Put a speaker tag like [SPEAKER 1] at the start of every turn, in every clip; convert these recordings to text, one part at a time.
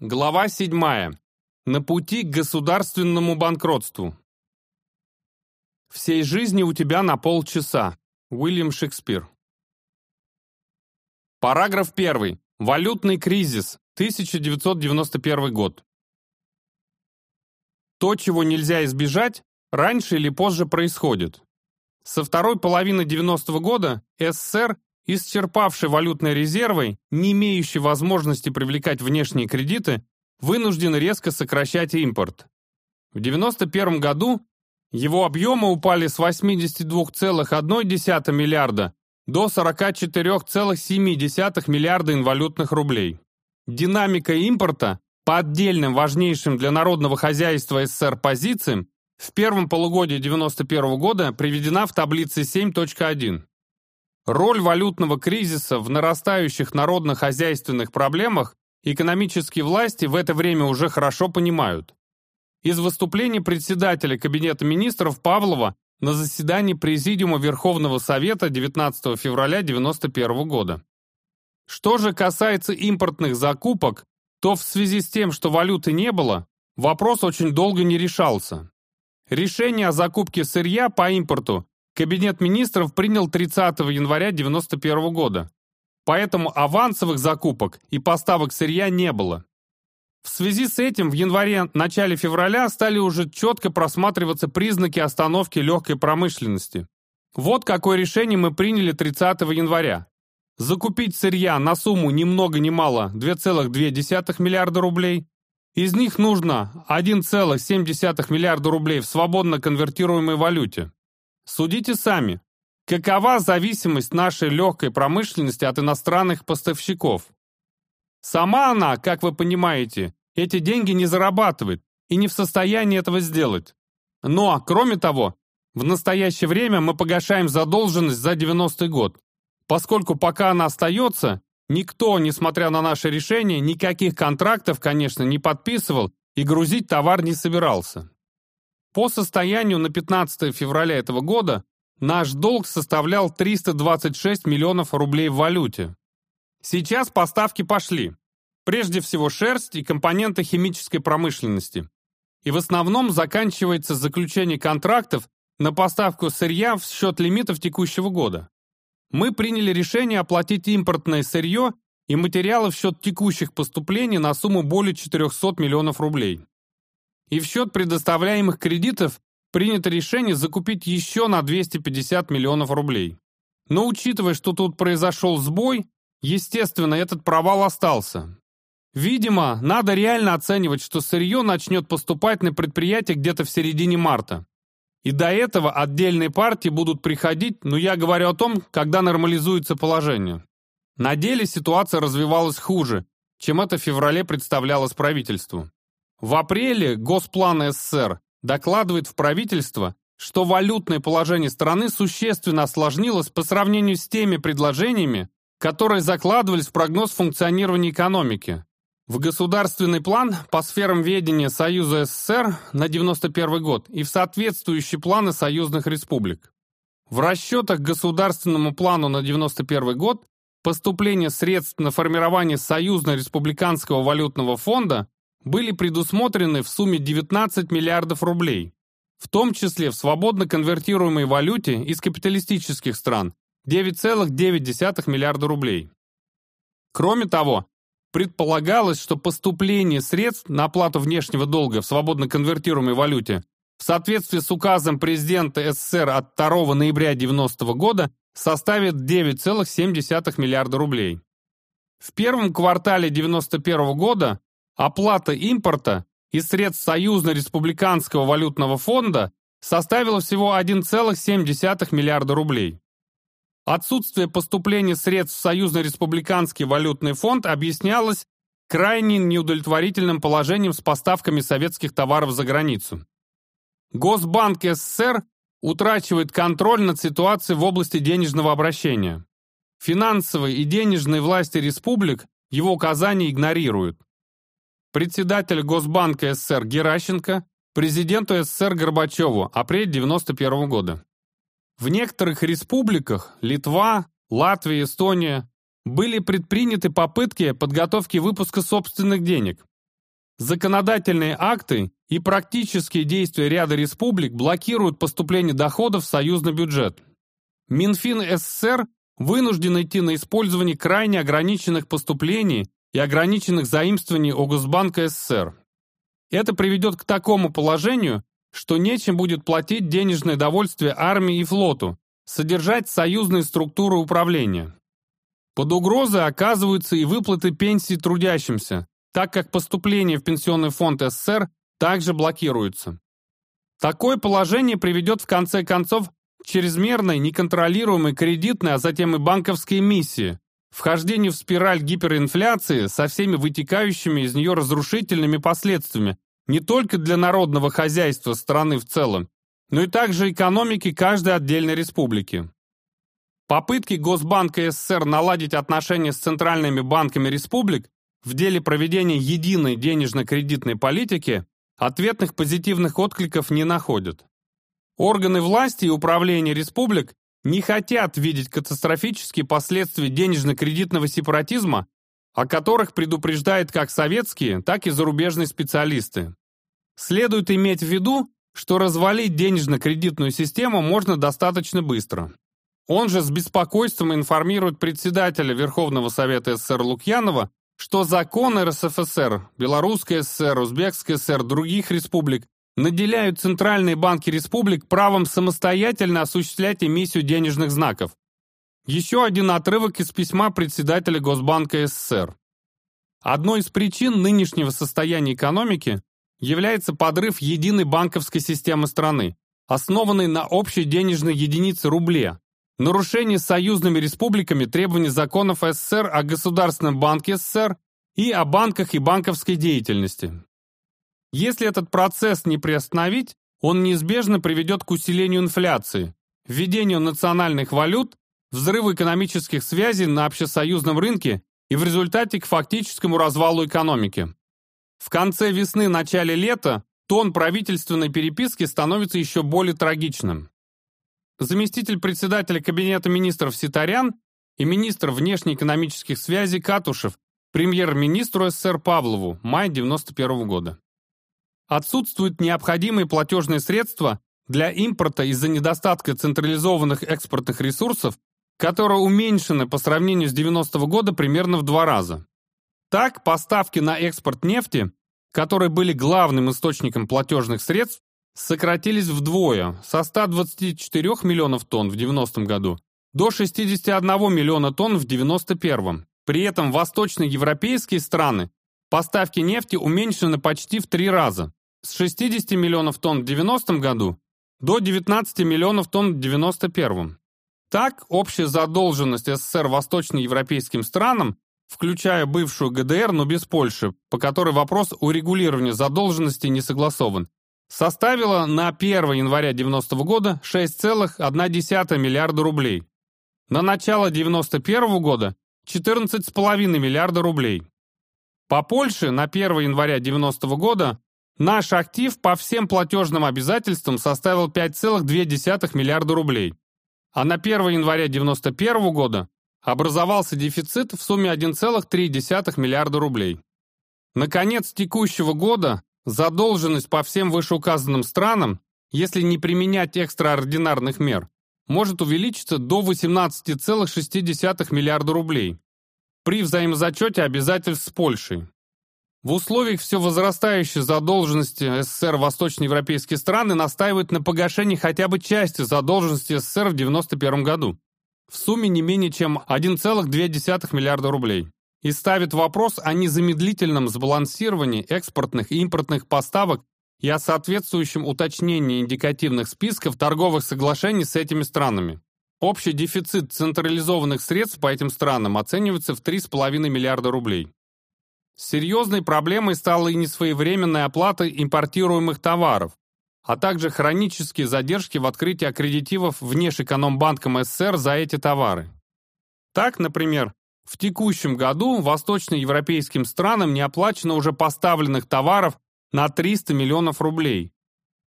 [SPEAKER 1] Глава 7. На пути к государственному банкротству. Всей жизни у тебя на полчаса. Уильям Шекспир. Параграф 1. Валютный кризис. 1991 год. То, чего нельзя избежать, раньше или позже происходит. Со второй половины 90-го года СССР исчерпавший валютные резервы, не имеющий возможности привлекать внешние кредиты, вынужден резко сокращать импорт. В 1991 году его объемы упали с 82,1 миллиарда до 44,7 миллиарда инвалютных рублей. Динамика импорта по отдельным важнейшим для народного хозяйства СССР позициям в первом полугодии 1991 года приведена в таблице 7.1. Роль валютного кризиса в нарастающих народно-хозяйственных проблемах экономические власти в это время уже хорошо понимают. Из выступления председателя Кабинета министров Павлова на заседании Президиума Верховного Совета 19 февраля 1991 года. Что же касается импортных закупок, то в связи с тем, что валюты не было, вопрос очень долго не решался. Решение о закупке сырья по импорту Кабинет министров принял 30 января 1991 года. Поэтому авансовых закупок и поставок сырья не было. В связи с этим в январе-начале февраля стали уже четко просматриваться признаки остановки легкой промышленности. Вот какое решение мы приняли 30 января. Закупить сырья на сумму ни много ни мало 2,2 миллиарда рублей. Из них нужно 1,7 миллиарда рублей в свободно конвертируемой валюте. Судите сами, какова зависимость нашей легкой промышленности от иностранных поставщиков? Сама она, как вы понимаете, эти деньги не зарабатывает и не в состоянии этого сделать. Но, кроме того, в настоящее время мы погашаем задолженность за 90-й год, поскольку пока она остается, никто, несмотря на наше решение, никаких контрактов, конечно, не подписывал и грузить товар не собирался. По состоянию на 15 февраля этого года наш долг составлял 326 миллионов рублей в валюте. Сейчас поставки пошли. Прежде всего шерсть и компоненты химической промышленности. И в основном заканчивается заключение контрактов на поставку сырья в счет лимитов текущего года. Мы приняли решение оплатить импортное сырье и материалы в счет текущих поступлений на сумму более 400 миллионов рублей и в счет предоставляемых кредитов принято решение закупить еще на 250 миллионов рублей. Но учитывая, что тут произошел сбой, естественно, этот провал остался. Видимо, надо реально оценивать, что сырье начнет поступать на предприятие где-то в середине марта. И до этого отдельные партии будут приходить, но я говорю о том, когда нормализуется положение. На деле ситуация развивалась хуже, чем это в феврале представлялось правительству. В апреле Госплан СССР докладывает в правительство, что валютное положение страны существенно осложнилось по сравнению с теми предложениями, которые закладывались в прогноз функционирования экономики. В государственный план по сферам ведения Союза СССР на 91 год и в соответствующие планы союзных республик. В расчетах государственному плану на 91 год поступление средств на формирование Союзно-республиканского валютного фонда были предусмотрены в сумме 19 миллиардов рублей, в том числе в свободно конвертируемой валюте из капиталистических стран 9,9 миллиарда рублей. Кроме того, предполагалось, что поступление средств на оплату внешнего долга в свободно конвертируемой валюте в соответствии с указом президента СССР от 2 ноября 1990 года составит 9,7 миллиарда рублей. В первом квартале 1991 года Оплата импорта из средств Союзно-республиканского валютного фонда составила всего 1,7 миллиарда рублей. Отсутствие поступления средств в Союзно-республиканский валютный фонд объяснялось крайне неудовлетворительным положением с поставками советских товаров за границу. Госбанк СССР утрачивает контроль над ситуацией в области денежного обращения. Финансовые и денежные власти республик его указания игнорируют председатель Госбанка СССР Геращенко, президенту СССР Горбачеву, апрель 91 года. В некоторых республиках, Литва, Латвия, Эстония, были предприняты попытки подготовки выпуска собственных денег. законодательные акты и практические действия ряда республик блокируют поступление доходов в союзный бюджет. Минфин СССР вынужден идти на использование крайне ограниченных поступлений и ограниченных заимствований у Госбанка СССР. Это приведет к такому положению, что нечем будет платить денежное довольствие армии и флоту, содержать союзные структуры управления. Под угрозой оказываются и выплаты пенсий трудящимся, так как поступления в Пенсионный фонд СССР также блокируются. Такое положение приведет в конце концов к чрезмерной, неконтролируемой кредитной, а затем и банковской эмиссии, вхождению в спираль гиперинфляции со всеми вытекающими из нее разрушительными последствиями не только для народного хозяйства страны в целом, но и также экономики каждой отдельной республики. Попытки Госбанка СССР наладить отношения с центральными банками республик в деле проведения единой денежно-кредитной политики ответных позитивных откликов не находят. Органы власти и управления республик не хотят видеть катастрофические последствия денежно-кредитного сепаратизма, о которых предупреждают как советские, так и зарубежные специалисты. Следует иметь в виду, что развалить денежно-кредитную систему можно достаточно быстро. Он же с беспокойством информирует председателя Верховного Совета СССР Лукьянова, что законы РСФСР, Белорусской ССР, Узбекской ССР, других республик наделяют центральные банки республик правом самостоятельно осуществлять эмиссию денежных знаков. Еще один отрывок из письма председателя Госбанка СССР. Одной из причин нынешнего состояния экономики является подрыв единой банковской системы страны, основанной на общей денежной единице рубле, нарушение союзными республиками требований законов СССР о Государственном банке СССР и о банках и банковской деятельности. Если этот процесс не приостановить, он неизбежно приведет к усилению инфляции, введению национальных валют, взрыву экономических связей на общесоюзном рынке и в результате к фактическому развалу экономики. В конце весны-начале лета тон правительственной переписки становится еще более трагичным. Заместитель председателя Кабинета министров Ситарян и министр внешнеэкономических связей Катушев премьер-министру СССР Павлову май 91 года. Отсутствуют необходимые платежные средства для импорта из-за недостатка централизованных экспортных ресурсов, которые уменьшены по сравнению с 90 -го года примерно в два раза. Так, поставки на экспорт нефти, которые были главным источником платежных средств, сократились вдвое, со 124 миллионов тонн в 90 году до 61 миллиона тонн в 91 При этом восточноевропейские страны поставки нефти уменьшены почти в три раза, с 60 миллионов тонн в 90 году до 19 миллионов тонн в 91 Так, общая задолженность СССР восточноевропейским странам включая бывшую ГДР, но без Польши, по которой вопрос урегулирования задолженности не согласован, составила на 1 января 90 года 6,1 миллиарда рублей. На начало 91 года 14,5 миллиарда рублей. По Польше на 1 января 90 года наш актив по всем платежным обязательствам составил 5,2 миллиарда рублей, а на 1 января 91 года образовался дефицит в сумме 1,3 миллиарда рублей. Наконец текущего года задолженность по всем вышеуказанным странам, если не применять экстраординарных мер, может увеличиться до 18,6 миллиарда рублей при взаимозачете обязательств с Польшей. В условиях все возрастающей задолженности СССР восточноевропейские страны настаивают на погашении хотя бы части задолженности СССР в 1991 году в сумме не менее чем 1,2 миллиарда рублей и ставит вопрос о незамедлительном сбалансировании экспортных и импортных поставок и о соответствующем уточнении индикативных списков торговых соглашений с этими странами. Общий дефицит централизованных средств по этим странам оценивается в 3,5 миллиарда рублей. Серьезной проблемой стала и несвоевременная оплата импортируемых товаров, а также хронические задержки в открытии аккредитивов Внешэкономбанком СССР за эти товары. Так, например, в текущем году восточноевропейским странам не оплачено уже поставленных товаров на 300 миллионов рублей,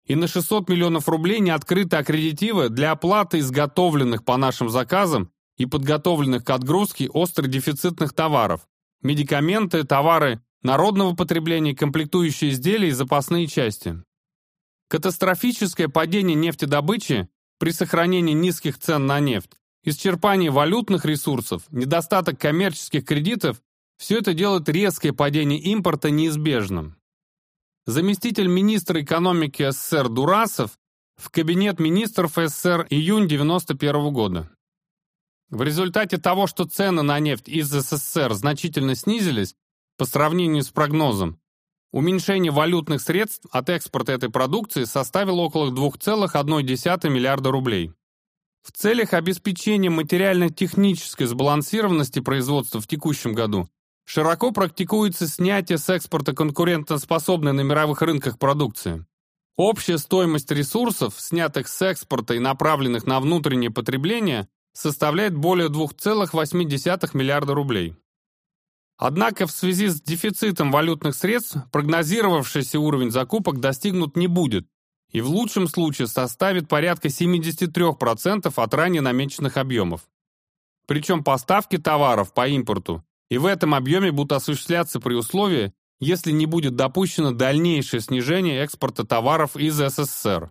[SPEAKER 1] и на 600 миллионов рублей не открыты аккредитивы для оплаты изготовленных по нашим заказам и подготовленных к отгрузке остродефицитных товаров, медикаменты, товары народного потребления, комплектующие изделия и запасные части. Катастрофическое падение нефтедобычи при сохранении низких цен на нефть, исчерпание валютных ресурсов, недостаток коммерческих кредитов – все это делает резкое падение импорта неизбежным. Заместитель министра экономики СССР Дурасов в Кабинет министров СССР июнь 1991 года. В результате того, что цены на нефть из СССР значительно снизились по сравнению с прогнозом, уменьшение валютных средств от экспорта этой продукции составило около 2,1 миллиарда рублей. В целях обеспечения материально-технической сбалансированности производства в текущем году широко практикуется снятие с экспорта конкурентоспособной на мировых рынках продукции. Общая стоимость ресурсов, снятых с экспорта и направленных на внутреннее потребление, составляет более 2,8 миллиарда рублей. Однако в связи с дефицитом валютных средств прогнозировавшийся уровень закупок достигнут не будет и в лучшем случае составит порядка 73% от ранее намеченных объемов. Причем поставки товаров по импорту и в этом объеме будут осуществляться при условии, если не будет допущено дальнейшее снижение экспорта товаров из СССР.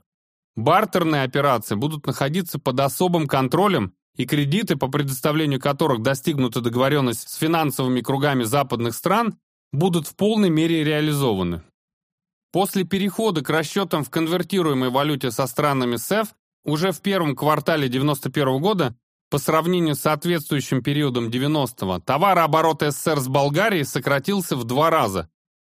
[SPEAKER 1] Бартерные операции будут находиться под особым контролем и кредиты, по предоставлению которых достигнута договоренность с финансовыми кругами западных стран, будут в полной мере реализованы. После перехода к расчетам в конвертируемой валюте со странами СЭФ уже в первом квартале 1991 года по сравнению с соответствующим периодом 90-го товарооборот СССР с Болгарией сократился в два раза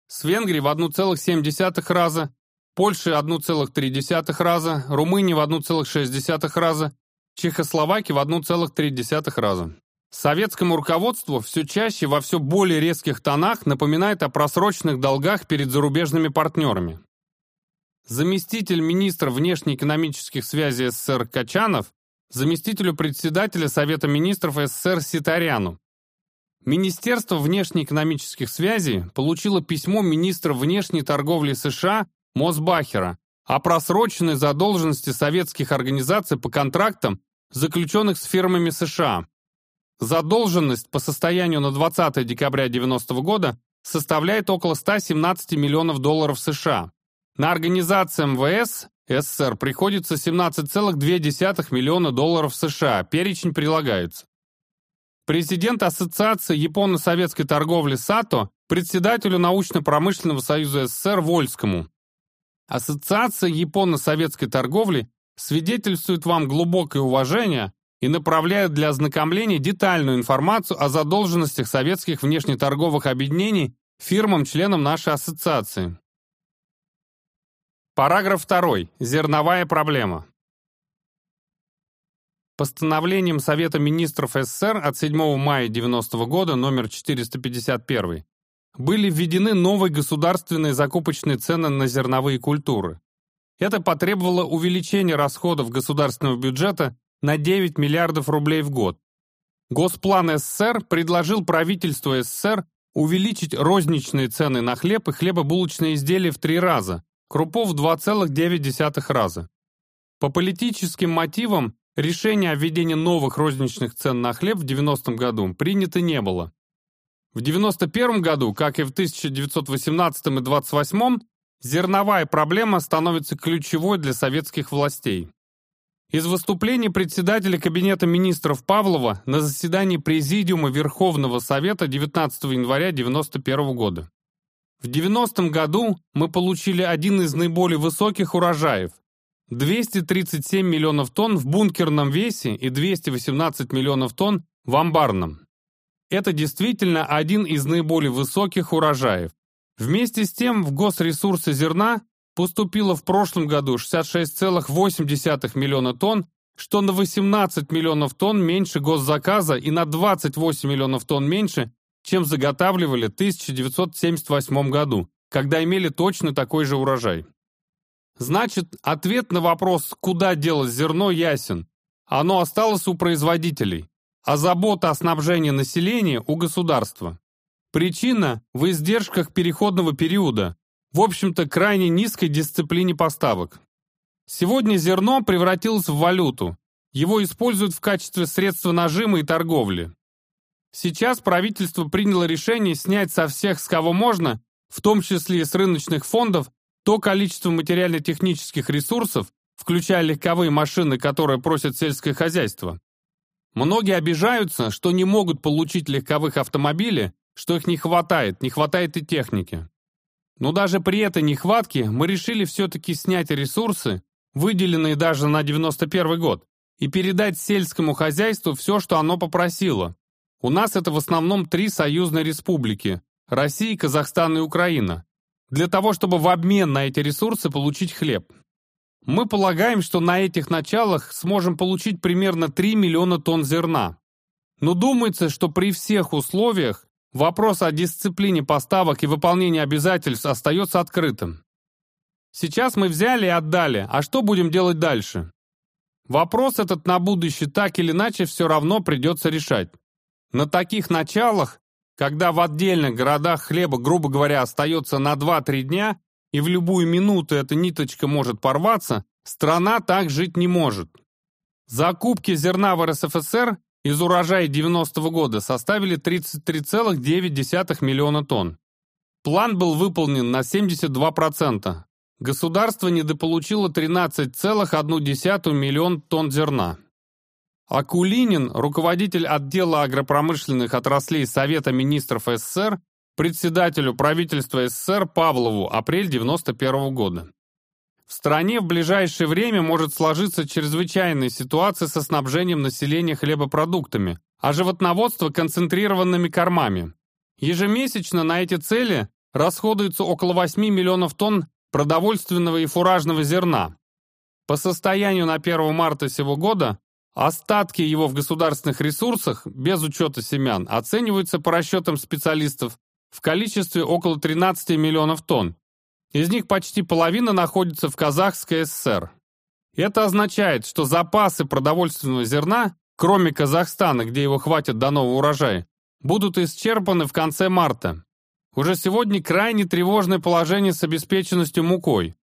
[SPEAKER 1] с Венгрией в 1,7 раза, Польшей 1,3 раза, Румынии в 1,6 раза, Чехословакии в 1,3 раза. Советскому руководству все чаще во все более резких тонах напоминает о просроченных долгах перед зарубежными партнерами. Заместитель министра внешнеэкономических связей СССР Качанов заместителю председателя Совета министров СССР Ситаряну Министерство внешнеэкономических связей получило письмо министра внешней торговли США Мосбахера о просроченной задолженности советских организаций по контрактам, заключенных с фирмами США. Задолженность по состоянию на 20 декабря 1990 года составляет около 117 миллионов долларов США. На организации МВС СССР приходится 17,2 миллиона долларов США, перечень прилагается. Президент Ассоциации японо-советской торговли САТО председателю научно-промышленного союза СССР Вольскому. Ассоциация японо-советской торговли свидетельствует вам глубокое уважение и направляет для ознакомления детальную информацию о задолженностях советских внешнеторговых объединений фирмам-членам нашей ассоциации. Параграф 2. Зерновая проблема. Постановлением Совета министров СССР от 7 мая 90 года номер 451 были введены новые государственные закупочные цены на зерновые культуры. Это потребовало увеличения расходов государственного бюджета на 9 миллиардов рублей в год. Госплан СССР предложил правительству СССР увеличить розничные цены на хлеб и хлебобулочные изделия в три раза, крупу в 2,9 раза. По политическим мотивам Решение о введении новых розничных цен на хлеб в 90-м году принято не было. В 91 году, как и в 1918 и 28 зерновая проблема становится ключевой для советских властей. Из выступлений председателя Кабинета министров Павлова на заседании Президиума Верховного Совета 19 января 1991 года. В 90 году мы получили один из наиболее высоких урожаев 237 миллионов тонн в бункерном весе и 218 миллионов тонн в амбарном. Это действительно один из наиболее высоких урожаев. Вместе с тем в госресурсы зерна поступило в прошлом году 66,8 миллиона тонн, что на 18 миллионов тонн меньше госзаказа и на 28 миллионов тонн меньше, чем заготавливали в 1978 году, когда имели точно такой же урожай. Значит, ответ на вопрос, куда делать зерно, ясен. Оно осталось у производителей, а забота о снабжении населения у государства. Причина в издержках переходного периода, в общем-то, крайне низкой дисциплине поставок. Сегодня зерно превратилось в валюту. Его используют в качестве средства нажима и торговли. Сейчас правительство приняло решение снять со всех, с кого можно, в том числе и с рыночных фондов, то количество материально-технических ресурсов, включая легковые машины, которые просят сельское хозяйство. Многие обижаются, что не могут получить легковых автомобилей, что их не хватает, не хватает и техники. Но даже при этой нехватке мы решили все-таки снять ресурсы, выделенные даже на 91 год, и передать сельскому хозяйству все, что оно попросило. У нас это в основном три союзные республики – Россия, Казахстан и Украина. Для того, чтобы в обмен на эти ресурсы получить хлеб. Мы полагаем, что на этих началах сможем получить примерно 3 миллиона тонн зерна. Но думается, что при всех условиях Вопрос о дисциплине поставок и выполнении обязательств остается открытым. Сейчас мы взяли и отдали, а что будем делать дальше? Вопрос этот на будущее так или иначе все равно придется решать. На таких началах, когда в отдельных городах хлеба, грубо говоря, остается на 2-3 дня, и в любую минуту эта ниточка может порваться, страна так жить не может. Закупки зерна в РСФСР из урожая 90-го года составили 33,9 миллиона тонн. План был выполнен на 72%. Государство недополучило 13,1 миллион тонн зерна. Акулинин, руководитель отдела агропромышленных отраслей Совета министров СССР, председателю правительства СССР Павлову, апрель 91 года. В стране в ближайшее время может сложиться чрезвычайная ситуация со снабжением населения хлебопродуктами, а животноводство концентрированными кормами. Ежемесячно на эти цели расходуется около 8 миллионов тонн продовольственного и фуражного зерна. По состоянию на 1 марта сего года остатки его в государственных ресурсах, без учета семян, оцениваются по расчетам специалистов в количестве около 13 миллионов тонн, из них почти половина находится в Казахской ССР. Это означает, что запасы продовольственного зерна, кроме Казахстана, где его хватит до нового урожая, будут исчерпаны в конце марта. Уже сегодня крайне тревожное положение с обеспеченностью мукой.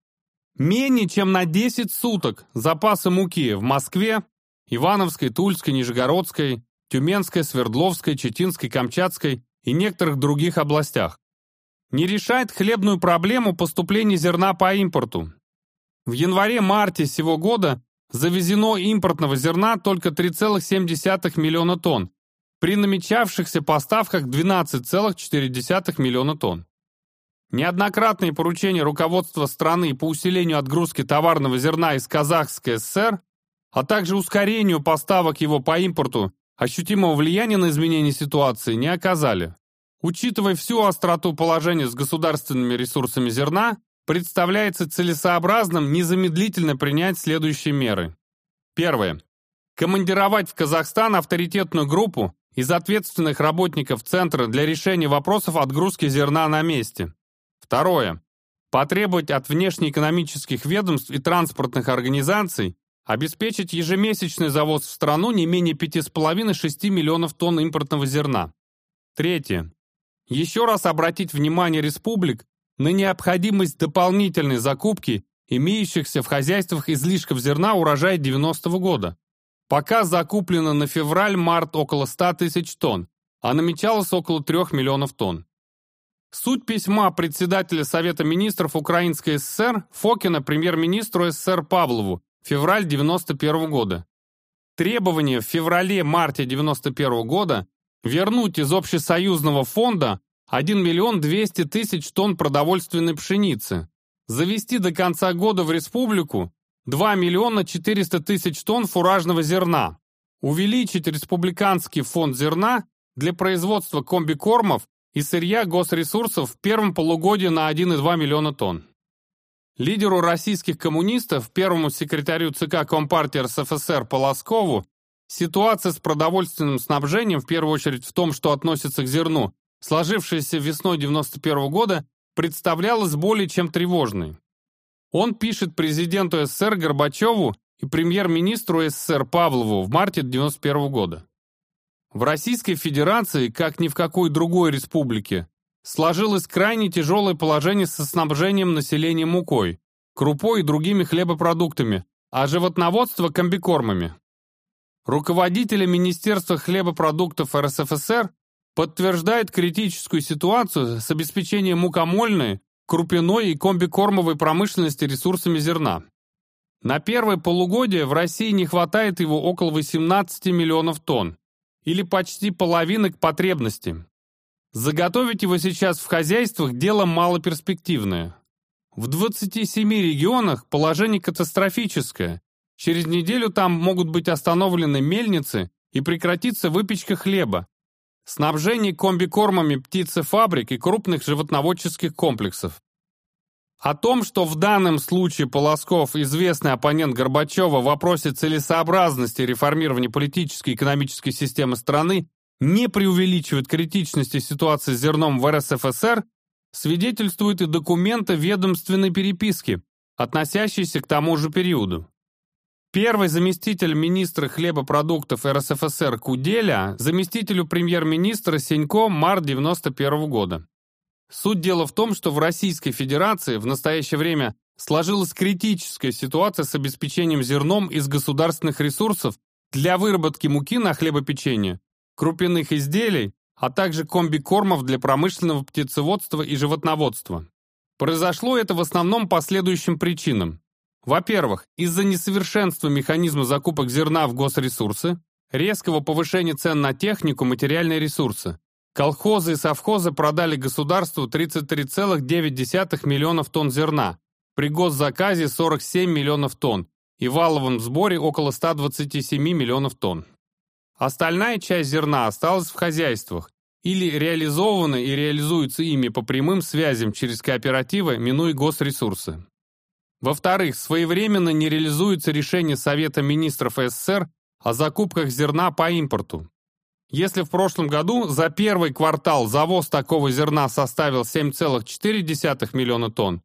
[SPEAKER 1] Менее чем на 10 суток запасы муки в Москве, Ивановской, Тульской, Нижегородской, Тюменской, Свердловской, Читинской, Камчатской и некоторых других областях не решает хлебную проблему поступления зерна по импорту. В январе-марте сего года завезено импортного зерна только 3,7 миллиона тонн, при намечавшихся поставках 12,4 миллиона тонн. Неоднократные поручения руководства страны по усилению отгрузки товарного зерна из Казахской ССР, а также ускорению поставок его по импорту, ощутимого влияния на изменение ситуации не оказали. Учитывая всю остроту положения с государственными ресурсами зерна, представляется целесообразным незамедлительно принять следующие меры. Первое. Командировать в Казахстан авторитетную группу из ответственных работников Центра для решения вопросов отгрузки зерна на месте. Второе. Потребовать от внешнеэкономических ведомств и транспортных организаций обеспечить ежемесячный завоз в страну не менее 5,5-6 миллионов тонн импортного зерна. Третье еще раз обратить внимание республик на необходимость дополнительной закупки имеющихся в хозяйствах излишков зерна урожая 90 -го года. Пока закуплено на февраль-март около 100 тысяч тонн, а намечалось около 3 миллионов тонн. Суть письма председателя Совета министров Украинской ССР Фокина премьер-министру СССР Павлову, февраль 91 -го года. Требование в феврале-марте 91 года вернуть из общесоюзного фонда 1 миллион 200 тысяч тонн продовольственной пшеницы, завести до конца года в республику 2 миллиона 400 тысяч тонн фуражного зерна, увеличить республиканский фонд зерна для производства комбикормов и сырья госресурсов в первом полугодии на 1,2 миллиона тонн. Лидеру российских коммунистов, первому секретарю ЦК Компартии РСФСР Полоскову Ситуация с продовольственным снабжением, в первую очередь в том, что относится к зерну, сложившаяся весной 91 года, представлялась более чем тревожной. Он пишет президенту СССР Горбачеву и премьер-министру СССР Павлову в марте 91 года. В Российской Федерации, как ни в какой другой республике, сложилось крайне тяжелое положение со снабжением населения мукой, крупой и другими хлебопродуктами, а животноводство – комбикормами. Руководителя Министерства хлебопродуктов РСФСР подтверждает критическую ситуацию с обеспечением мукомольной, крупяной и комбикормовой промышленности ресурсами зерна. На первое полугодие в России не хватает его около 18 миллионов тонн, или почти половины к потребности. Заготовить его сейчас в хозяйствах – дело малоперспективное. В 27 регионах положение катастрофическое. Через неделю там могут быть остановлены мельницы и прекратится выпечка хлеба, снабжение комбикормами птицефабрик и крупных животноводческих комплексов. О том, что в данном случае Полосков, известный оппонент Горбачева в вопросе целесообразности реформирования политической и экономической системы страны, не преувеличивает критичности ситуации с зерном в РСФСР, свидетельствуют и документы ведомственной переписки, относящиеся к тому же периоду. Первый заместитель министра хлебопродуктов РСФСР Куделя заместителю премьер-министра Сенько март 91 года. Суть дела в том, что в Российской Федерации в настоящее время сложилась критическая ситуация с обеспечением зерном из государственных ресурсов для выработки муки на хлебопечение, крупяных изделий, а также комбикормов для промышленного птицеводства и животноводства. Произошло это в основном по следующим причинам. Во-первых, из-за несовершенства механизма закупок зерна в госресурсы, резкого повышения цен на технику, материальные ресурсы. Колхозы и совхозы продали государству 33,9 миллионов тонн зерна, при госзаказе 47 миллионов тонн и валовом сборе около 127 миллионов тонн. Остальная часть зерна осталась в хозяйствах или реализована и реализуется ими по прямым связям через кооперативы, минуя госресурсы. Во-вторых, своевременно не реализуется решение Совета министров СССР о закупках зерна по импорту. Если в прошлом году за первый квартал завоз такого зерна составил 7,4 миллиона тонн,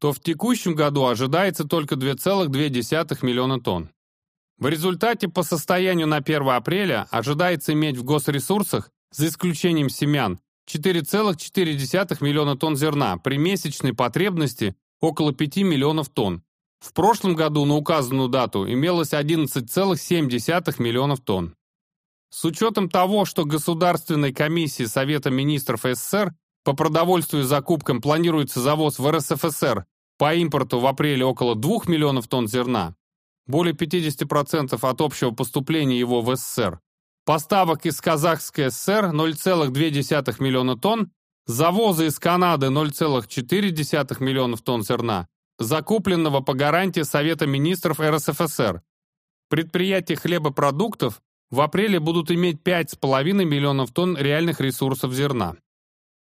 [SPEAKER 1] то в текущем году ожидается только 2,2 миллиона тонн. В результате по состоянию на 1 апреля ожидается иметь в госресурсах, за исключением семян, 4,4 миллиона тонн зерна при месячной потребности около 5 миллионов тонн. В прошлом году на указанную дату имелось 11,7 миллионов тонн. С учетом того, что Государственной комиссии Совета министров СССР по продовольствию и закупкам планируется завоз в РСФСР по импорту в апреле около 2 миллионов тонн зерна, более 50% от общего поступления его в СССР, поставок из Казахской ССР 0,2 миллиона тонн Завозы из Канады 0,4 миллионов тонн зерна, закупленного по гарантии Совета министров РСФСР. Предприятия хлебопродуктов в апреле будут иметь 5,5 миллионов тонн реальных ресурсов зерна.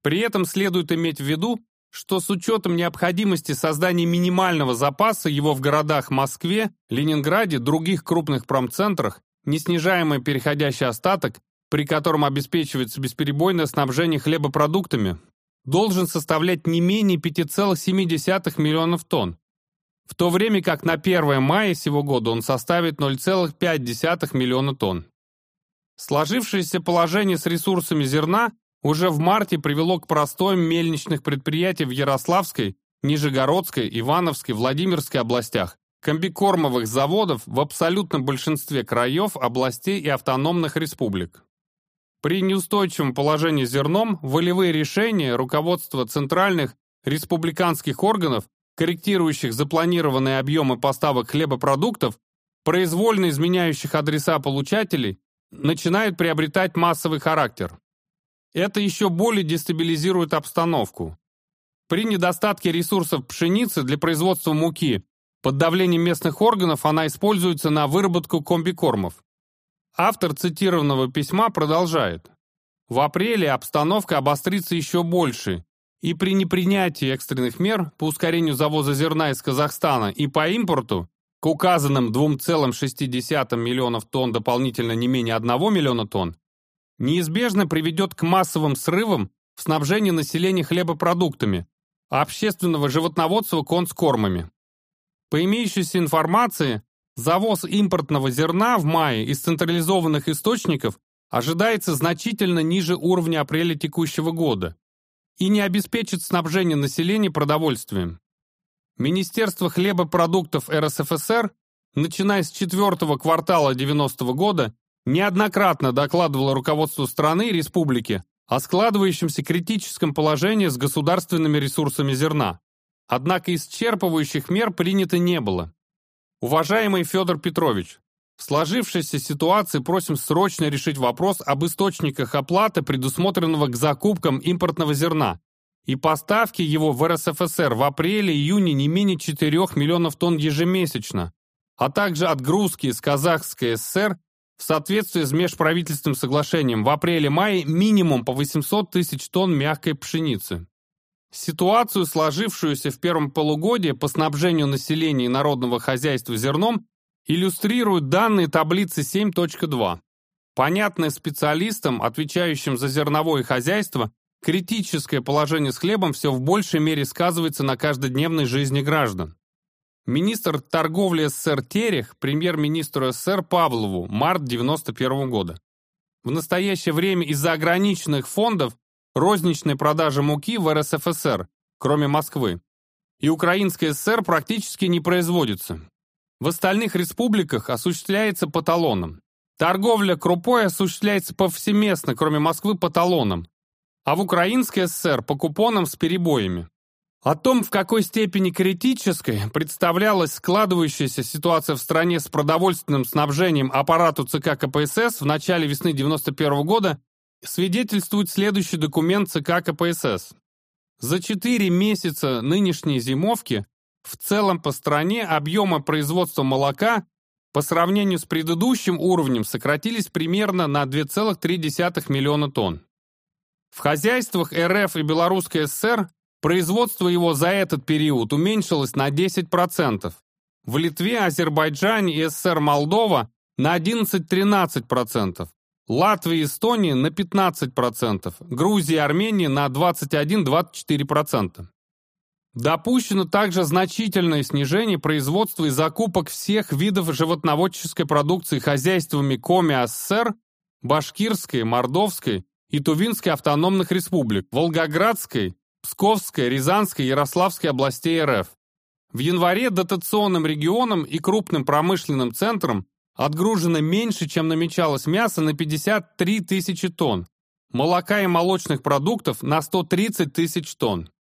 [SPEAKER 1] При этом следует иметь в виду, что с учетом необходимости создания минимального запаса его в городах Москве, Ленинграде, других крупных промцентрах, неснижаемый переходящий остаток при котором обеспечивается бесперебойное снабжение хлебопродуктами, должен составлять не менее 5,7 миллионов тонн, в то время как на 1 мая сего года он составит 0,5 миллиона тонн. Сложившееся положение с ресурсами зерна уже в марте привело к простоям мельничных предприятий в Ярославской, Нижегородской, Ивановской, Владимирской областях, комбикормовых заводов в абсолютном большинстве краев, областей и автономных республик. При неустойчивом положении зерном волевые решения руководства центральных республиканских органов, корректирующих запланированные объемы поставок хлебопродуктов, произвольно изменяющих адреса получателей, начинают приобретать массовый характер. Это еще более дестабилизирует обстановку. При недостатке ресурсов пшеницы для производства муки под давлением местных органов она используется на выработку комбикормов. Автор цитированного письма продолжает. В апреле обстановка обострится еще больше, и при непринятии экстренных мер по ускорению завоза зерна из Казахстана и по импорту к указанным 2,6 миллионов тонн дополнительно не менее 1 миллиона тонн, неизбежно приведет к массовым срывам в снабжении населения хлебопродуктами, общественного животноводства конскормами. По имеющейся информации, Завоз импортного зерна в мае из централизованных источников ожидается значительно ниже уровня апреля текущего года и не обеспечит снабжение населения продовольствием. Министерство хлебопродуктов РСФСР, начиная с четвертого квартала 90 -го года, неоднократно докладывало руководству страны и республики о складывающемся критическом положении с государственными ресурсами зерна. Однако исчерпывающих мер принято не было. Уважаемый Федор Петрович, в сложившейся ситуации просим срочно решить вопрос об источниках оплаты, предусмотренного к закупкам импортного зерна, и поставки его в РСФСР в апреле-июне не менее 4 миллионов тонн ежемесячно, а также отгрузки из Казахской ССР в соответствии с межправительственным соглашением в апреле-мае минимум по 800 тысяч тонн мягкой пшеницы. Ситуацию, сложившуюся в первом полугодии по снабжению населения и народного хозяйства зерном, иллюстрируют данные таблицы 7.2. Понятное специалистам, отвечающим за зерновое хозяйство, критическое положение с хлебом все в большей мере сказывается на каждодневной жизни граждан. Министр торговли СССР Терех премьер-министру СССР Павлову март 91 года. В настоящее время из-за ограниченных фондов розничной продажи муки в РСФСР, кроме Москвы, и Украинской ССР практически не производится. В остальных республиках осуществляется по талонам. Торговля крупой осуществляется повсеместно, кроме Москвы, по талонам, а в Украинской ССР по купонам с перебоями. О том, в какой степени критической представлялась складывающаяся ситуация в стране с продовольственным снабжением аппарату ЦК КПСС в начале весны 1991 года, свидетельствует следующий документ ЦК КПСС. За 4 месяца нынешней зимовки в целом по стране объемы производства молока по сравнению с предыдущим уровнем сократились примерно на 2,3 миллиона тонн. В хозяйствах РФ и Белорусской ССР Производство его за этот период уменьшилось на 10%. В Литве, Азербайджане и СССР Молдова на 11-13%. Латвии и Эстонии на 15%, Грузии и Армении на 21-24%. Допущено также значительное снижение производства и закупок всех видов животноводческой продукции хозяйствами Коми СССР, Башкирской, Мордовской и Тувинской автономных республик, Волгоградской, Псковской, Рязанской, Ярославской областей РФ. В январе дотационным регионам и крупным промышленным центрам отгружено меньше, чем намечалось мяса на 53 тысячи тонн, молока и молочных продуктов на 130 тысяч тонн.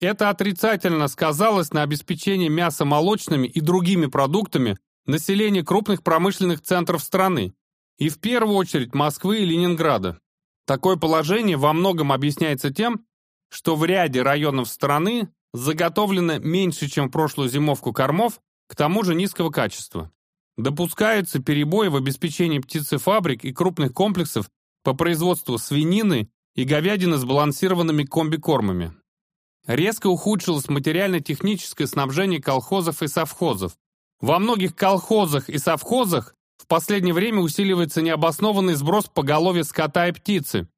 [SPEAKER 1] Это отрицательно сказалось на обеспечении мяса молочными и другими продуктами населения крупных промышленных центров страны, и в первую очередь Москвы и Ленинграда. Такое положение во многом объясняется тем, что в ряде районов страны заготовлено меньше, чем в прошлую зимовку кормов, к тому же низкого качества. Допускаются перебои в обеспечении птицефабрик и крупных комплексов по производству свинины и говядины с балансированными комбикормами. Резко ухудшилось материально-техническое снабжение колхозов и совхозов. Во многих колхозах и совхозах в последнее время усиливается необоснованный сброс поголовья скота и птицы,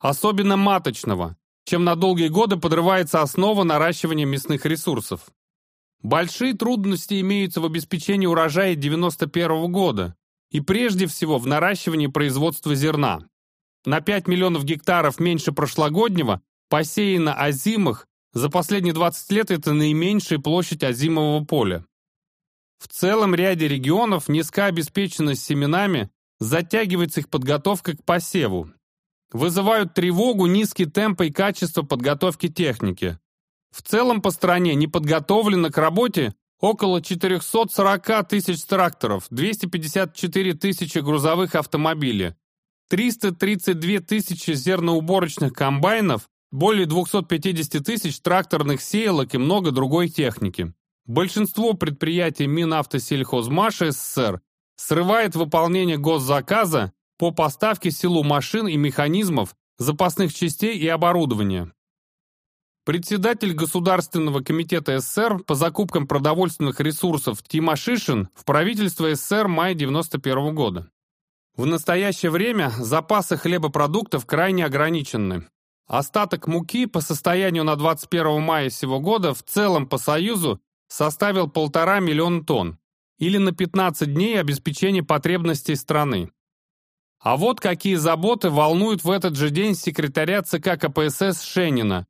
[SPEAKER 1] особенно маточного, чем на долгие годы подрывается основа наращивания мясных ресурсов. Большие трудности имеются в обеспечении урожая 91 года и прежде всего в наращивании производства зерна. На 5 миллионов гектаров меньше прошлогоднего посеяно озимых, за последние 20 лет это наименьшая площадь озимого поля. В целом ряде регионов низкая обеспеченность семенами затягивается их подготовка к посеву, Вызывают тревогу низкий темп и качество подготовки техники. В целом по стране не подготовлено к работе около 440 тысяч тракторов, 254 тысячи грузовых автомобилей, 332 тысячи зерноуборочных комбайнов, более 250 тысяч тракторных сеялок и много другой техники. Большинство предприятий Минавтосельхозмаша СССР срывает выполнение госзаказа по поставке силу машин и механизмов, запасных частей и оборудования. Председатель Государственного комитета СССР по закупкам продовольственных ресурсов Тимошишин в правительство СССР мая 91 года. В настоящее время запасы хлебопродуктов крайне ограничены. Остаток муки по состоянию на 21 мая сего года в целом по Союзу составил полтора миллиона тонн, или на 15 дней обеспечения потребностей страны. А вот какие заботы волнуют в этот же день секретаря ЦК КПСС Шенина,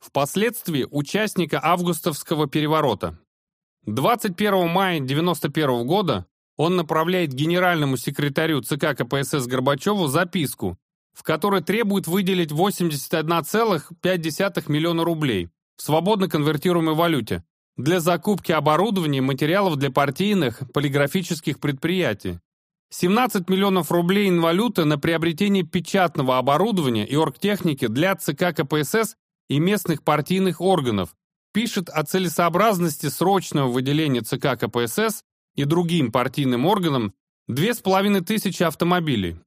[SPEAKER 1] впоследствии участника августовского переворота. 21 мая 1991 года он направляет генеральному секретарю ЦК КПСС Горбачеву записку, в которой требует выделить 81,5 миллиона рублей в свободно конвертируемой валюте для закупки оборудования и материалов для партийных полиграфических предприятий. 17 миллионов рублей инвалюты на приобретение печатного оборудования и оргтехники для ЦК КПСС и местных партийных органов, пишет о целесообразности срочного выделения ЦК КПСС и другим партийным органам 2500 автомобилей.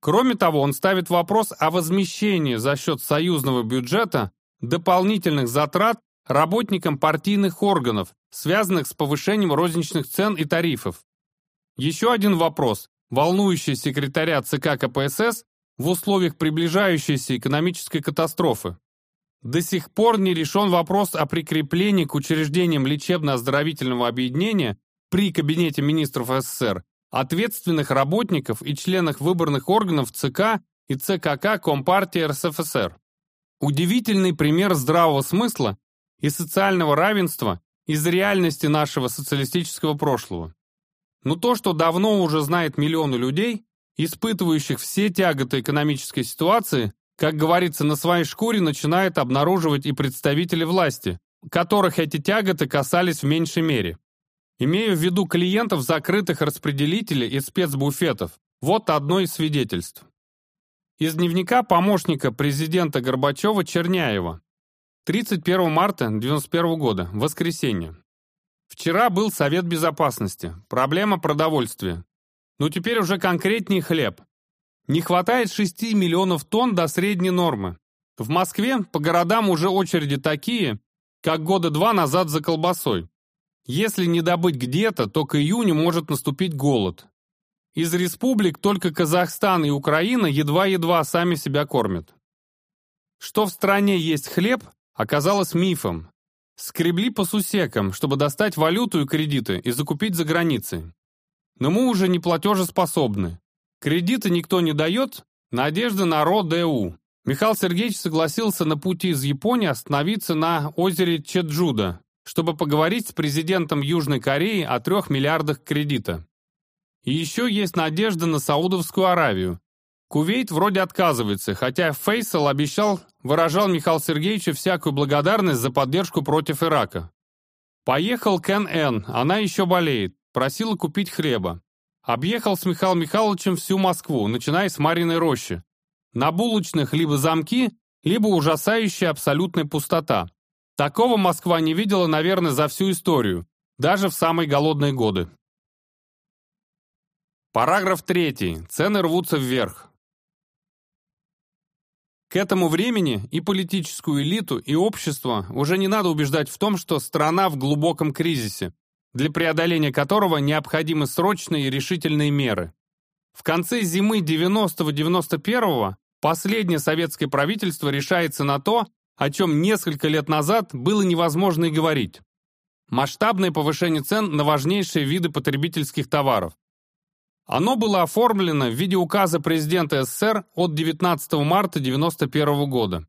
[SPEAKER 1] Кроме того, он ставит вопрос о возмещении за счет союзного бюджета дополнительных затрат работникам партийных органов, связанных с повышением розничных цен и тарифов. Еще один вопрос, волнующий секретаря ЦК КПСС в условиях приближающейся экономической катастрофы. До сих пор не решен вопрос о прикреплении к учреждениям лечебно-оздоровительного объединения при Кабинете министров СССР ответственных работников и членах выборных органов ЦК и ЦКК Компартии РСФСР. Удивительный пример здравого смысла и социального равенства из реальности нашего социалистического прошлого. Но то, что давно уже знает миллионы людей, испытывающих все тяготы экономической ситуации, как говорится, на своей шкуре начинают обнаруживать и представители власти, которых эти тяготы касались в меньшей мере. Имею в виду клиентов закрытых распределителей и спецбуфетов. Вот одно из свидетельств. Из дневника помощника президента Горбачева Черняева. 31 марта 1991 года, воскресенье. Вчера был Совет Безопасности, проблема продовольствия. Но теперь уже конкретнее хлеб. Не хватает 6 миллионов тонн до средней нормы. В Москве по городам уже очереди такие, как года два назад за колбасой. Если не добыть где-то, то к июню может наступить голод. Из республик только Казахстан и Украина едва-едва сами себя кормят. Что в стране есть хлеб, оказалось мифом. Скребли по сусекам, чтобы достать валюту и кредиты и закупить за границей. Но мы уже не платежеспособны. Кредиты никто не дает, надежда на РОДУ. Михаил Сергеевич согласился на пути из Японии остановиться на озере Чеджуда, чтобы поговорить с президентом Южной Кореи о трех миллиардах кредита. И еще есть надежда на Саудовскую Аравию. Кувейт вроде отказывается, хотя Фейсал обещал, выражал Михаил Сергеевичу всякую благодарность за поддержку против Ирака. Поехал Кен Эн, она еще болеет, просила купить хлеба. Объехал с Михаилом Михайловичем всю Москву, начиная с Мариной рощи. На булочных либо замки, либо ужасающая абсолютная пустота. Такого Москва не видела, наверное, за всю историю, даже в самые голодные годы. Параграф 3. Цены рвутся вверх. К этому времени и политическую элиту, и общество уже не надо убеждать в том, что страна в глубоком кризисе, для преодоления которого необходимы срочные и решительные меры. В конце зимы 90-91 последнее советское правительство решается на то, о чем несколько лет назад было невозможно и говорить. Масштабное повышение цен на важнейшие виды потребительских товаров. Оно было оформлено в виде указа президента СССР от 19 марта 1991 года.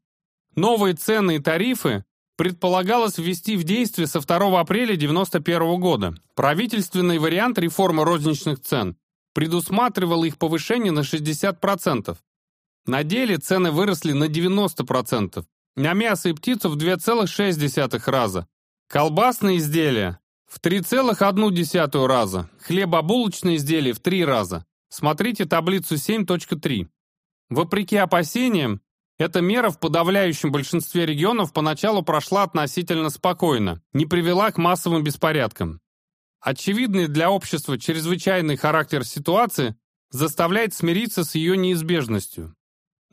[SPEAKER 1] Новые цены и тарифы предполагалось ввести в действие со 2 апреля 1991 года. Правительственный вариант реформы розничных цен предусматривал их повышение на 60%. На деле цены выросли на 90%, на мясо и птицу в 2,6 раза. Колбасные изделия в 3,1 раза. Хлебобулочные изделия в 3 раза. Смотрите таблицу 7.3. Вопреки опасениям, эта мера в подавляющем большинстве регионов поначалу прошла относительно спокойно, не привела к массовым беспорядкам. Очевидный для общества чрезвычайный характер ситуации заставляет смириться с ее неизбежностью.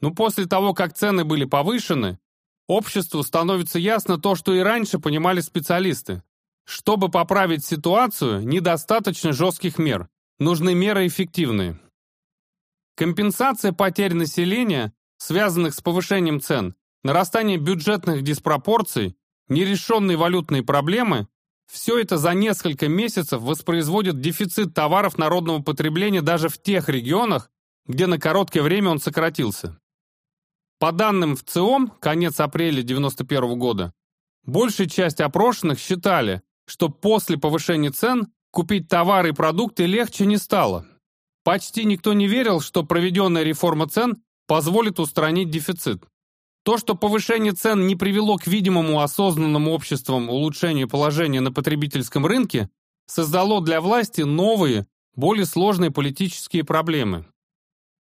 [SPEAKER 1] Но после того, как цены были повышены, Обществу становится ясно то, что и раньше понимали специалисты. Чтобы поправить ситуацию, недостаточно жестких мер. Нужны меры эффективные. Компенсация потерь населения, связанных с повышением цен, нарастание бюджетных диспропорций, нерешенные валютные проблемы – все это за несколько месяцев воспроизводит дефицит товаров народного потребления даже в тех регионах, где на короткое время он сократился. По данным в ЦИОМ, конец апреля 1991 года, большая часть опрошенных считали, что после повышения цен купить товары и продукты легче не стало. Почти никто не верил, что проведенная реформа цен позволит устранить дефицит. То, что повышение цен не привело к видимому осознанному обществом улучшению положения на потребительском рынке, создало для власти новые, более сложные политические проблемы.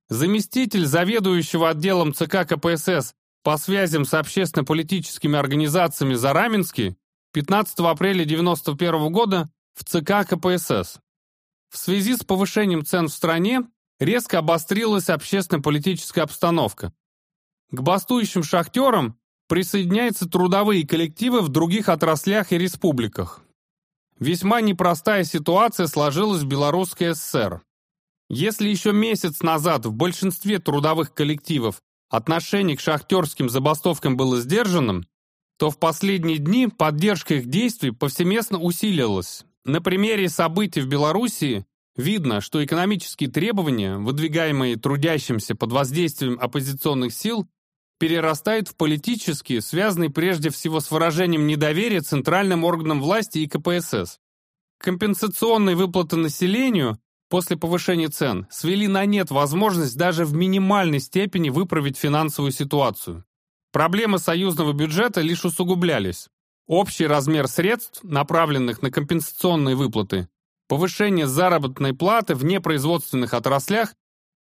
[SPEAKER 1] Заместитель заведующего отделом ЦК КПСС по связям с общественно-политическими организациями Зараменский 15 апреля 1991 года в ЦК КПСС. В связи с повышением цен в стране резко обострилась общественно-политическая обстановка. К бастующим шахтерам присоединяются трудовые коллективы в других отраслях и республиках. Весьма непростая ситуация сложилась в Белорусской ССР. Если еще месяц назад в большинстве трудовых коллективов отношение к шахтерским забастовкам было сдержанным, то в последние дни поддержка их действий повсеместно усилилась. На примере событий в Белоруссии видно, что экономические требования, выдвигаемые трудящимся под воздействием оппозиционных сил, перерастают в политические, связанные прежде всего с выражением недоверия центральным органам власти и КПСС. Компенсационные выплаты населению после повышения цен свели на нет возможность даже в минимальной степени выправить финансовую ситуацию. Проблемы союзного бюджета лишь усугублялись. Общий размер средств, направленных на компенсационные выплаты, повышение заработной платы в непроизводственных отраслях,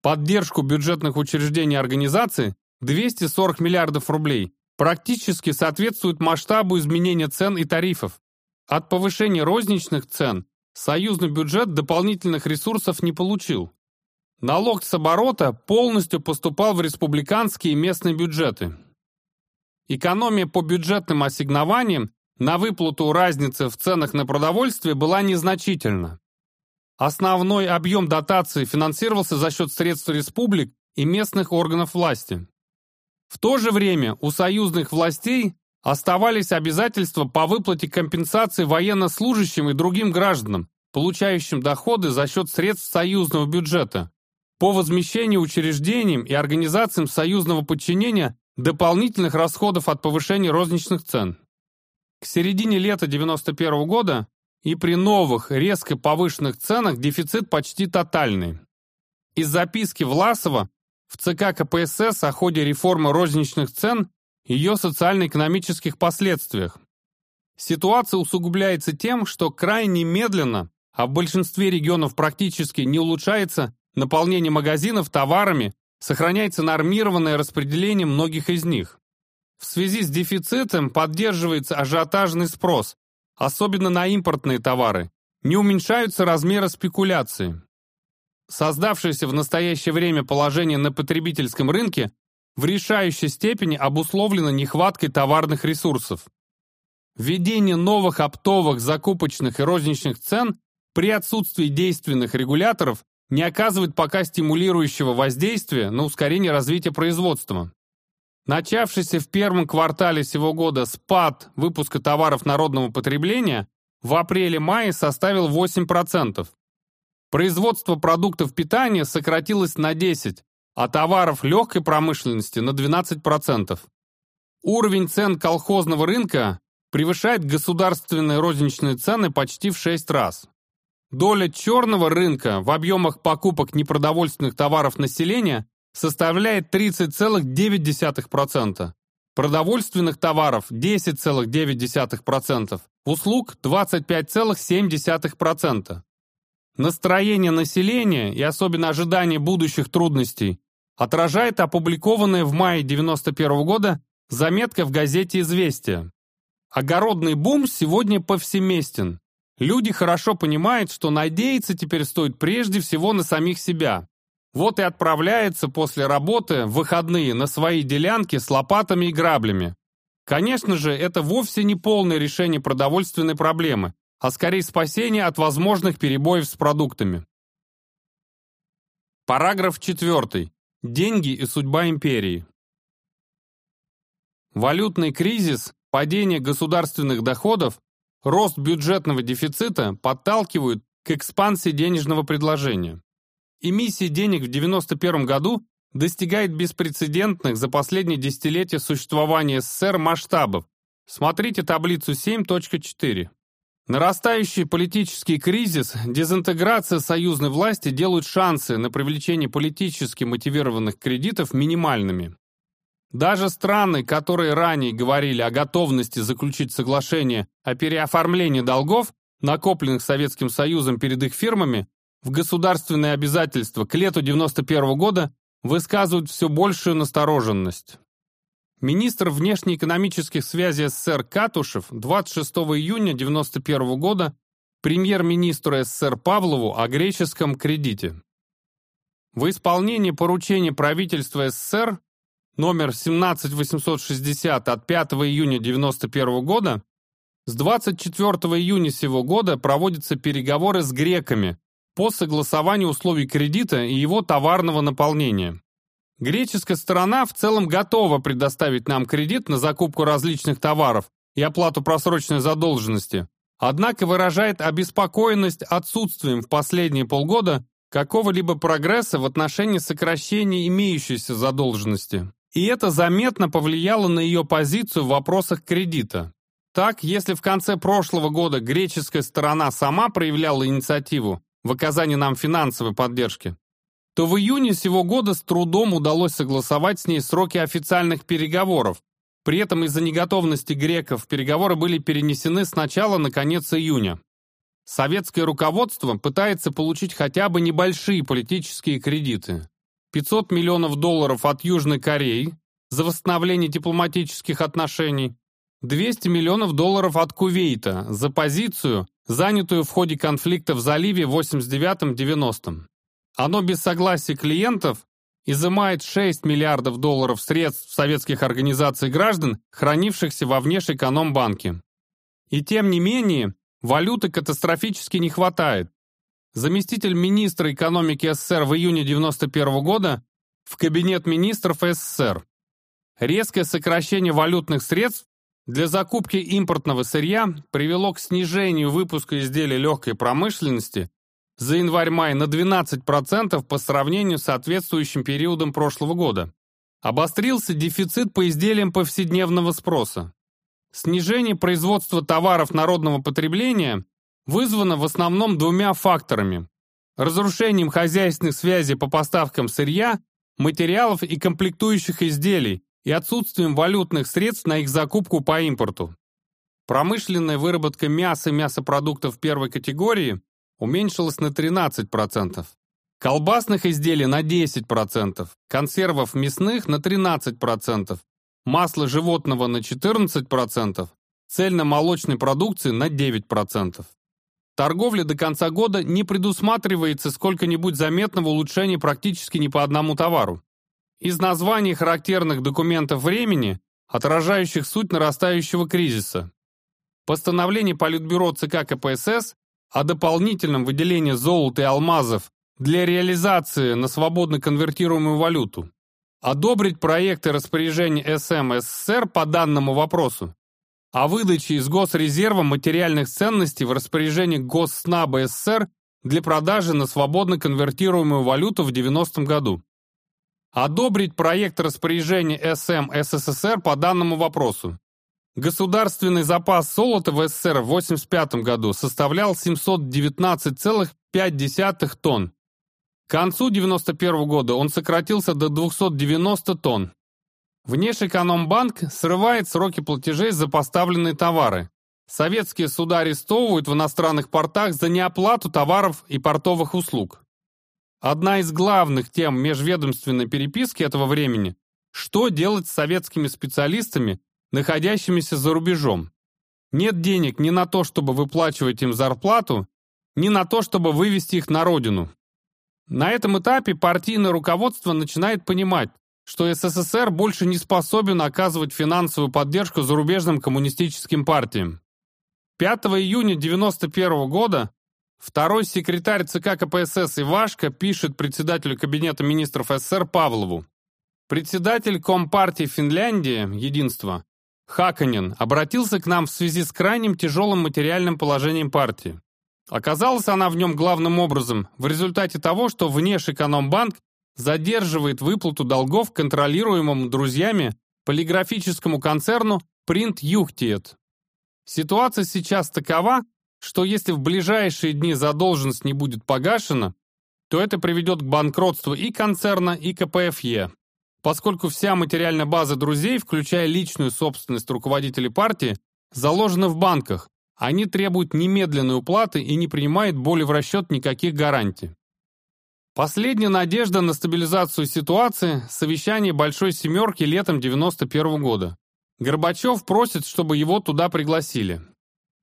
[SPEAKER 1] поддержку бюджетных учреждений и организаций 240 миллиардов рублей практически соответствует масштабу изменения цен и тарифов. От повышения розничных цен союзный бюджет дополнительных ресурсов не получил. Налог с оборота полностью поступал в республиканские и местные бюджеты. Экономия по бюджетным ассигнованиям на выплату разницы в ценах на продовольствие была незначительна. Основной объем дотации финансировался за счет средств республик и местных органов власти. В то же время у союзных властей оставались обязательства по выплате компенсации военнослужащим и другим гражданам, получающим доходы за счет средств союзного бюджета, по возмещению учреждениям и организациям союзного подчинения дополнительных расходов от повышения розничных цен. К середине лета 1991 года и при новых, резко повышенных ценах дефицит почти тотальный. Из записки Власова в ЦК КПСС о ходе реформы розничных цен и ее социально-экономических последствиях. Ситуация усугубляется тем, что крайне медленно, а в большинстве регионов практически не улучшается наполнение магазинов товарами, сохраняется нормированное распределение многих из них. В связи с дефицитом поддерживается ажиотажный спрос, особенно на импортные товары, не уменьшаются размеры спекуляции. Создавшееся в настоящее время положение на потребительском рынке в решающей степени обусловлено нехваткой товарных ресурсов. Введение новых оптовых, закупочных и розничных цен при отсутствии действенных регуляторов не оказывает пока стимулирующего воздействия на ускорение развития производства. Начавшийся в первом квартале сего года спад выпуска товаров народного потребления в апреле-мае составил 8%. Производство продуктов питания сократилось на 10%, а товаров легкой промышленности на 12%. Уровень цен колхозного рынка превышает государственные розничные цены почти в 6 раз. Доля черного рынка в объемах покупок непродовольственных товаров населения составляет 30,9%, продовольственных товаров 10,9%, услуг 25,7%. Настроение населения и особенно ожидание будущих трудностей отражает опубликованная в мае 1991 года заметка в газете «Известия». Огородный бум сегодня повсеместен. Люди хорошо понимают, что надеяться теперь стоит прежде всего на самих себя. Вот и отправляется после работы в выходные на свои делянки с лопатами и граблями. Конечно же, это вовсе не полное решение продовольственной проблемы, а скорее спасение от возможных перебоев с продуктами. Параграф 4. Деньги и судьба империи. Валютный кризис, падение государственных доходов, рост бюджетного дефицита подталкивают к экспансии денежного предложения. Эмиссия денег в 1991 году достигает беспрецедентных за последние десятилетия существования СССР масштабов. Смотрите таблицу 7.4. Нарастающий политический кризис, дезинтеграция союзной власти делают шансы на привлечение политически мотивированных кредитов минимальными. Даже страны, которые ранее говорили о готовности заключить соглашение о переоформлении долгов, накопленных Советским Союзом перед их фирмами, в государственные обязательства к лету 1991 года высказывают все большую настороженность. Министр внешнеэкономических связей СССР Катушев 26 июня 1991 года премьер-министру СССР Павлову о греческом кредите. В исполнении поручения правительства СССР номер 17860 от 5 июня 1991 года с 24 июня сего года проводятся переговоры с греками по согласованию условий кредита и его товарного наполнения. Греческая сторона в целом готова предоставить нам кредит на закупку различных товаров и оплату просроченной задолженности, однако выражает обеспокоенность отсутствием в последние полгода какого-либо прогресса в отношении сокращения имеющейся задолженности. И это заметно повлияло на ее позицию в вопросах кредита. Так, если в конце прошлого года греческая сторона сама проявляла инициативу в оказании нам финансовой поддержки, то в июне сего года с трудом удалось согласовать с ней сроки официальных переговоров. При этом из-за неготовности греков переговоры были перенесены с начала на конец июня. Советское руководство пытается получить хотя бы небольшие политические кредиты. 500 миллионов долларов от Южной Кореи за восстановление дипломатических отношений, 200 миллионов долларов от Кувейта за позицию, занятую в ходе конфликта в заливе в 89-90. Оно без согласия клиентов изымает 6 миллиардов долларов средств советских организаций граждан, хранившихся во внешэкономбанке. И тем не менее, валюты катастрофически не хватает. Заместитель министра экономики СССР в июне 1991 года в Кабинет министров СССР. Резкое сокращение валютных средств для закупки импортного сырья привело к снижению выпуска изделий легкой промышленности за январь-май на 12% по сравнению с соответствующим периодом прошлого года. Обострился дефицит по изделиям повседневного спроса. Снижение производства товаров народного потребления вызвано в основном двумя факторами. Разрушением хозяйственных связей по поставкам сырья, материалов и комплектующих изделий и отсутствием валютных средств на их закупку по импорту. Промышленная выработка мяса и мясопродуктов первой категории уменьшилась на 13%, колбасных изделий на 10%, консервов мясных на 13%, масла животного на 14%, цельно-молочной продукции на 9%. Торговля до конца года не предусматривается сколько-нибудь заметного улучшения практически ни по одному товару. Из названий характерных документов времени, отражающих суть нарастающего кризиса. Постановление Политбюро ЦК КПСС о дополнительном выделении золота и алмазов для реализации на свободно конвертируемую валюту, одобрить проекты распоряжения СМ СССР по данному вопросу, о выдаче из Госрезерва материальных ценностей в распоряжение Госснаба СССР для продажи на свободно конвертируемую валюту в 90 году. Одобрить проект распоряжения СМ СССР по данному вопросу. Государственный запас золота в СССР в 1985 году составлял 719,5 тонн. К концу 1991 года он сократился до 290 тонн. Внешэкономбанк срывает сроки платежей за поставленные товары. Советские суда арестовывают в иностранных портах за неоплату товаров и портовых услуг. Одна из главных тем межведомственной переписки этого времени – что делать с советскими специалистами, находящимися за рубежом. Нет денег ни на то, чтобы выплачивать им зарплату, ни на то, чтобы вывести их на родину. На этом этапе партийное руководство начинает понимать, что СССР больше не способен оказывать финансовую поддержку зарубежным коммунистическим партиям. 5 июня 1991 года второй секретарь ЦК КПСС Ивашко пишет председателю Кабинета министров СССР Павлову. Председатель Компартии Финляндии «Единство» Хаканин обратился к нам в связи с крайним тяжелым материальным положением партии. Оказалась она в нем главным образом в результате того, что Внешэкономбанк задерживает выплату долгов контролируемому друзьями полиграфическому концерну Print Юхтиет. Ситуация сейчас такова, что если в ближайшие дни задолженность не будет погашена, то это приведет к банкротству и концерна, и КПФЕ, поскольку вся материальная база друзей, включая личную собственность руководителей партии, заложена в банках, они требуют немедленной уплаты и не принимают более в расчет никаких гарантий. Последняя надежда на стабилизацию ситуации – совещание Большой Семерки летом 91 года. Горбачев просит, чтобы его туда пригласили.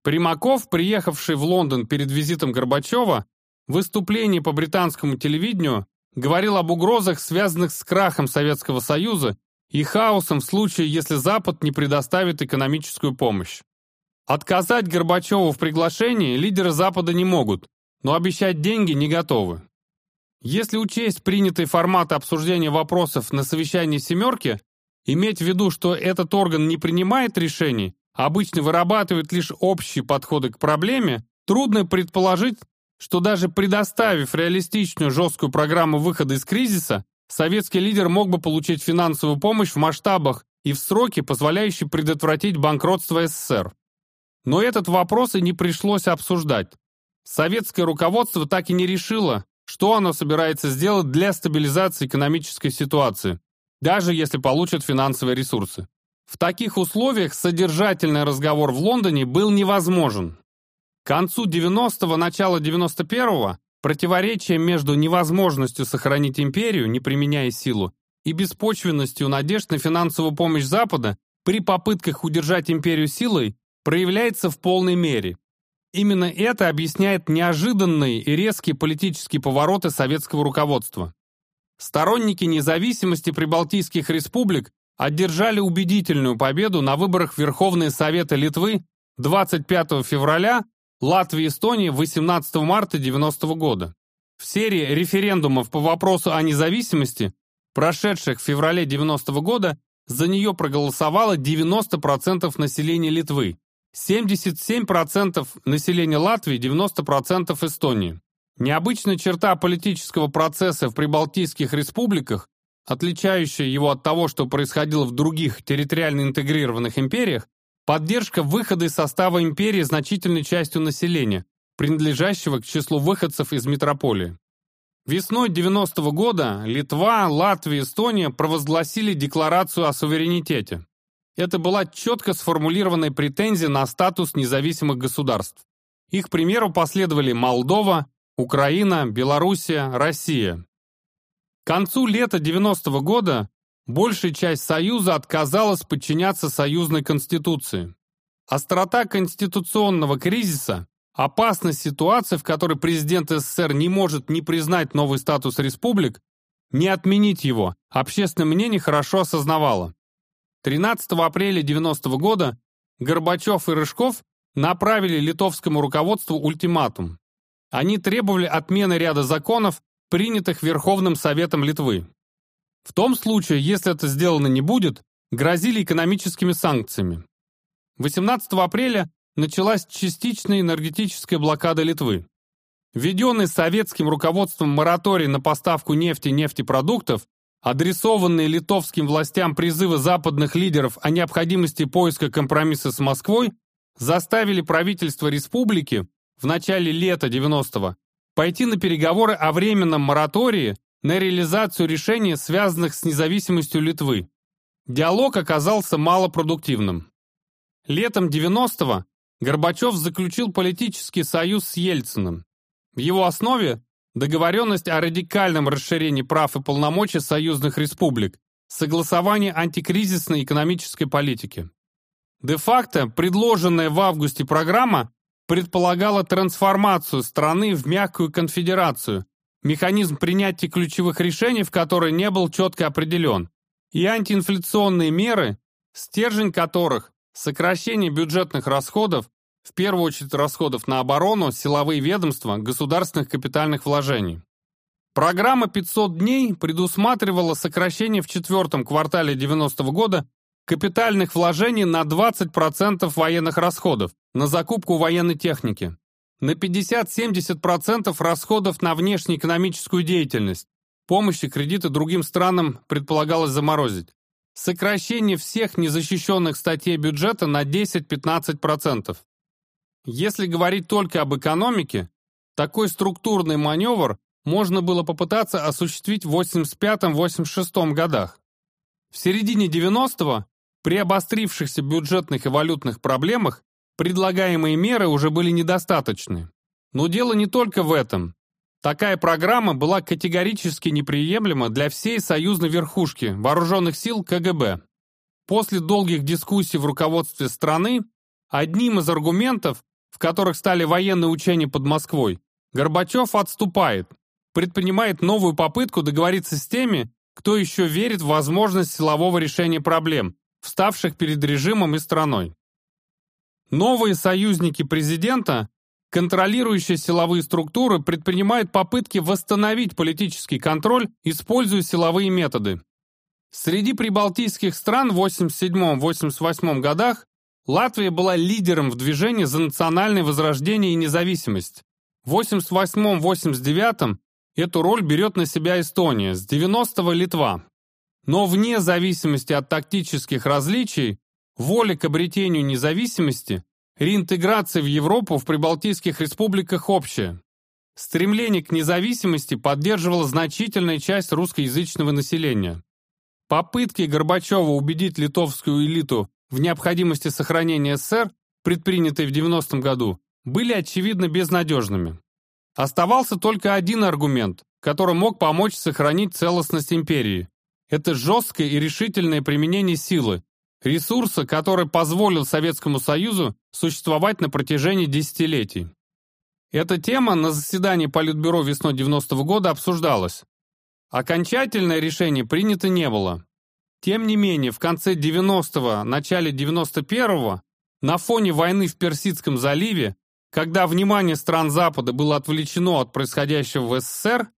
[SPEAKER 1] Примаков, приехавший в Лондон перед визитом Горбачева, в выступлении по британскому телевидению говорил об угрозах, связанных с крахом Советского Союза и хаосом в случае, если Запад не предоставит экономическую помощь. Отказать Горбачеву в приглашении лидеры Запада не могут, но обещать деньги не готовы. Если учесть принятый формат обсуждения вопросов на совещании «семерки», иметь в виду, что этот орган не принимает решений, обычно вырабатывает лишь общие подходы к проблеме, трудно предположить, что даже предоставив реалистичную жесткую программу выхода из кризиса, советский лидер мог бы получить финансовую помощь в масштабах и в сроки, позволяющие предотвратить банкротство СССР. Но этот вопрос и не пришлось обсуждать. Советское руководство так и не решило, что оно собирается сделать для стабилизации экономической ситуации, даже если получит финансовые ресурсы. В таких условиях содержательный разговор в Лондоне был невозможен. К концу 90-го, начала 91-го противоречие между невозможностью сохранить империю, не применяя силу, и беспочвенностью надежд на финансовую помощь Запада при попытках удержать империю силой проявляется в полной мере. Именно это объясняет неожиданные и резкие политические повороты советского руководства. Сторонники независимости прибалтийских республик одержали убедительную победу на выборах Верховные Советы Литвы 25 февраля Латвии и Эстонии 18 марта 90 года. В серии референдумов по вопросу о независимости, прошедших в феврале 90 года, за нее проголосовало 90% населения Литвы, 77% населения Латвии, 90% Эстонии. Необычная черта политического процесса в прибалтийских республиках, отличающая его от того, что происходило в других территориально интегрированных империях, Поддержка выхода из состава империи значительной частью населения, принадлежащего к числу выходцев из метрополии. Весной 90-го года Литва, Латвия Эстония провозгласили декларацию о суверенитете. Это была четко сформулированная претензия на статус независимых государств. Их примеру последовали Молдова, Украина, Белоруссия, Россия. К концу лета 90-го года большая часть Союза отказалась подчиняться союзной конституции. Острота конституционного кризиса, опасность ситуации, в которой президент СССР не может не признать новый статус республик, не отменить его, общественное мнение хорошо осознавало. 13 апреля 90 -го года Горбачев и Рыжков направили литовскому руководству ультиматум. Они требовали отмены ряда законов, принятых Верховным Советом Литвы. В том случае, если это сделано не будет, грозили экономическими санкциями. 18 апреля началась частичная энергетическая блокада Литвы. Введенный советским руководством мораторий на поставку нефти и нефтепродуктов, адресованные литовским властям призывы западных лидеров о необходимости поиска компромисса с Москвой, заставили правительство республики в начале лета 90-го пойти на переговоры о временном моратории на реализацию решений, связанных с независимостью Литвы. Диалог оказался малопродуктивным. Летом 90-го Горбачев заключил политический союз с Ельциным. В его основе договоренность о радикальном расширении прав и полномочий союзных республик, согласование антикризисной экономической политики. Де-факто предложенная в августе программа предполагала трансформацию страны в мягкую конфедерацию, механизм принятия ключевых решений, в которой не был четко определен, и антиинфляционные меры, стержень которых – сокращение бюджетных расходов, в первую очередь расходов на оборону, силовые ведомства, государственных капитальных вложений. Программа «500 дней» предусматривала сокращение в четвертом квартале 90 -го года капитальных вложений на 20% военных расходов на закупку военной техники на 50-70% расходов на внешнеэкономическую деятельность. Помощь и кредиты другим странам предполагалось заморозить. Сокращение всех незащищенных статей бюджета на 10-15%. Если говорить только об экономике, такой структурный маневр можно было попытаться осуществить в 85-86 годах. В середине 90-го, при обострившихся бюджетных и валютных проблемах, предлагаемые меры уже были недостаточны. Но дело не только в этом. Такая программа была категорически неприемлема для всей союзной верхушки вооруженных сил КГБ. После долгих дискуссий в руководстве страны, одним из аргументов, в которых стали военные учения под Москвой, Горбачев отступает, предпринимает новую попытку договориться с теми, кто еще верит в возможность силового решения проблем, вставших перед режимом и страной. Новые союзники президента контролирующие силовые структуры предпринимают попытки восстановить политический контроль, используя силовые методы. Среди прибалтийских стран в 87-88 годах Латвия была лидером в движении за национальное возрождение и независимость. В 88-89 эту роль берет на себя Эстония, с 90-го Литва. Но вне зависимости от тактических различий, воля к обретению независимости Реинтеграция в Европу в прибалтийских республиках общая. Стремление к независимости поддерживала значительная часть русскоязычного населения. Попытки Горбачева убедить литовскую элиту в необходимости сохранения СССР, предпринятые в 90-м году, были очевидно безнадежными. Оставался только один аргумент, который мог помочь сохранить целостность империи. Это жесткое и решительное применение силы, ресурса, который позволил Советскому Союзу существовать на протяжении десятилетий. Эта тема на заседании Политбюро весной 90 -го года обсуждалась. Окончательное решение принято не было. Тем не менее, в конце 90-го, начале 91-го, на фоне войны в Персидском заливе, когда внимание стран Запада было отвлечено от происходящего в СССР,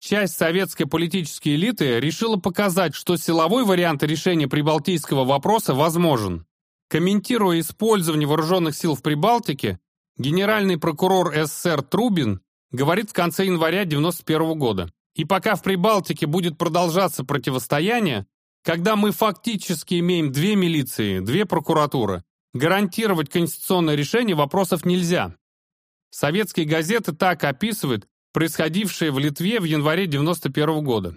[SPEAKER 1] Часть советской политической элиты решила показать, что силовой вариант решения прибалтийского вопроса возможен. Комментируя использование вооруженных сил в Прибалтике, генеральный прокурор СССР Трубин говорит в конце января 1991 года. И пока в Прибалтике будет продолжаться противостояние, когда мы фактически имеем две милиции, две прокуратуры, гарантировать конституционное решение вопросов нельзя. Советские газеты так описывают происходившее в Литве в январе 91 года.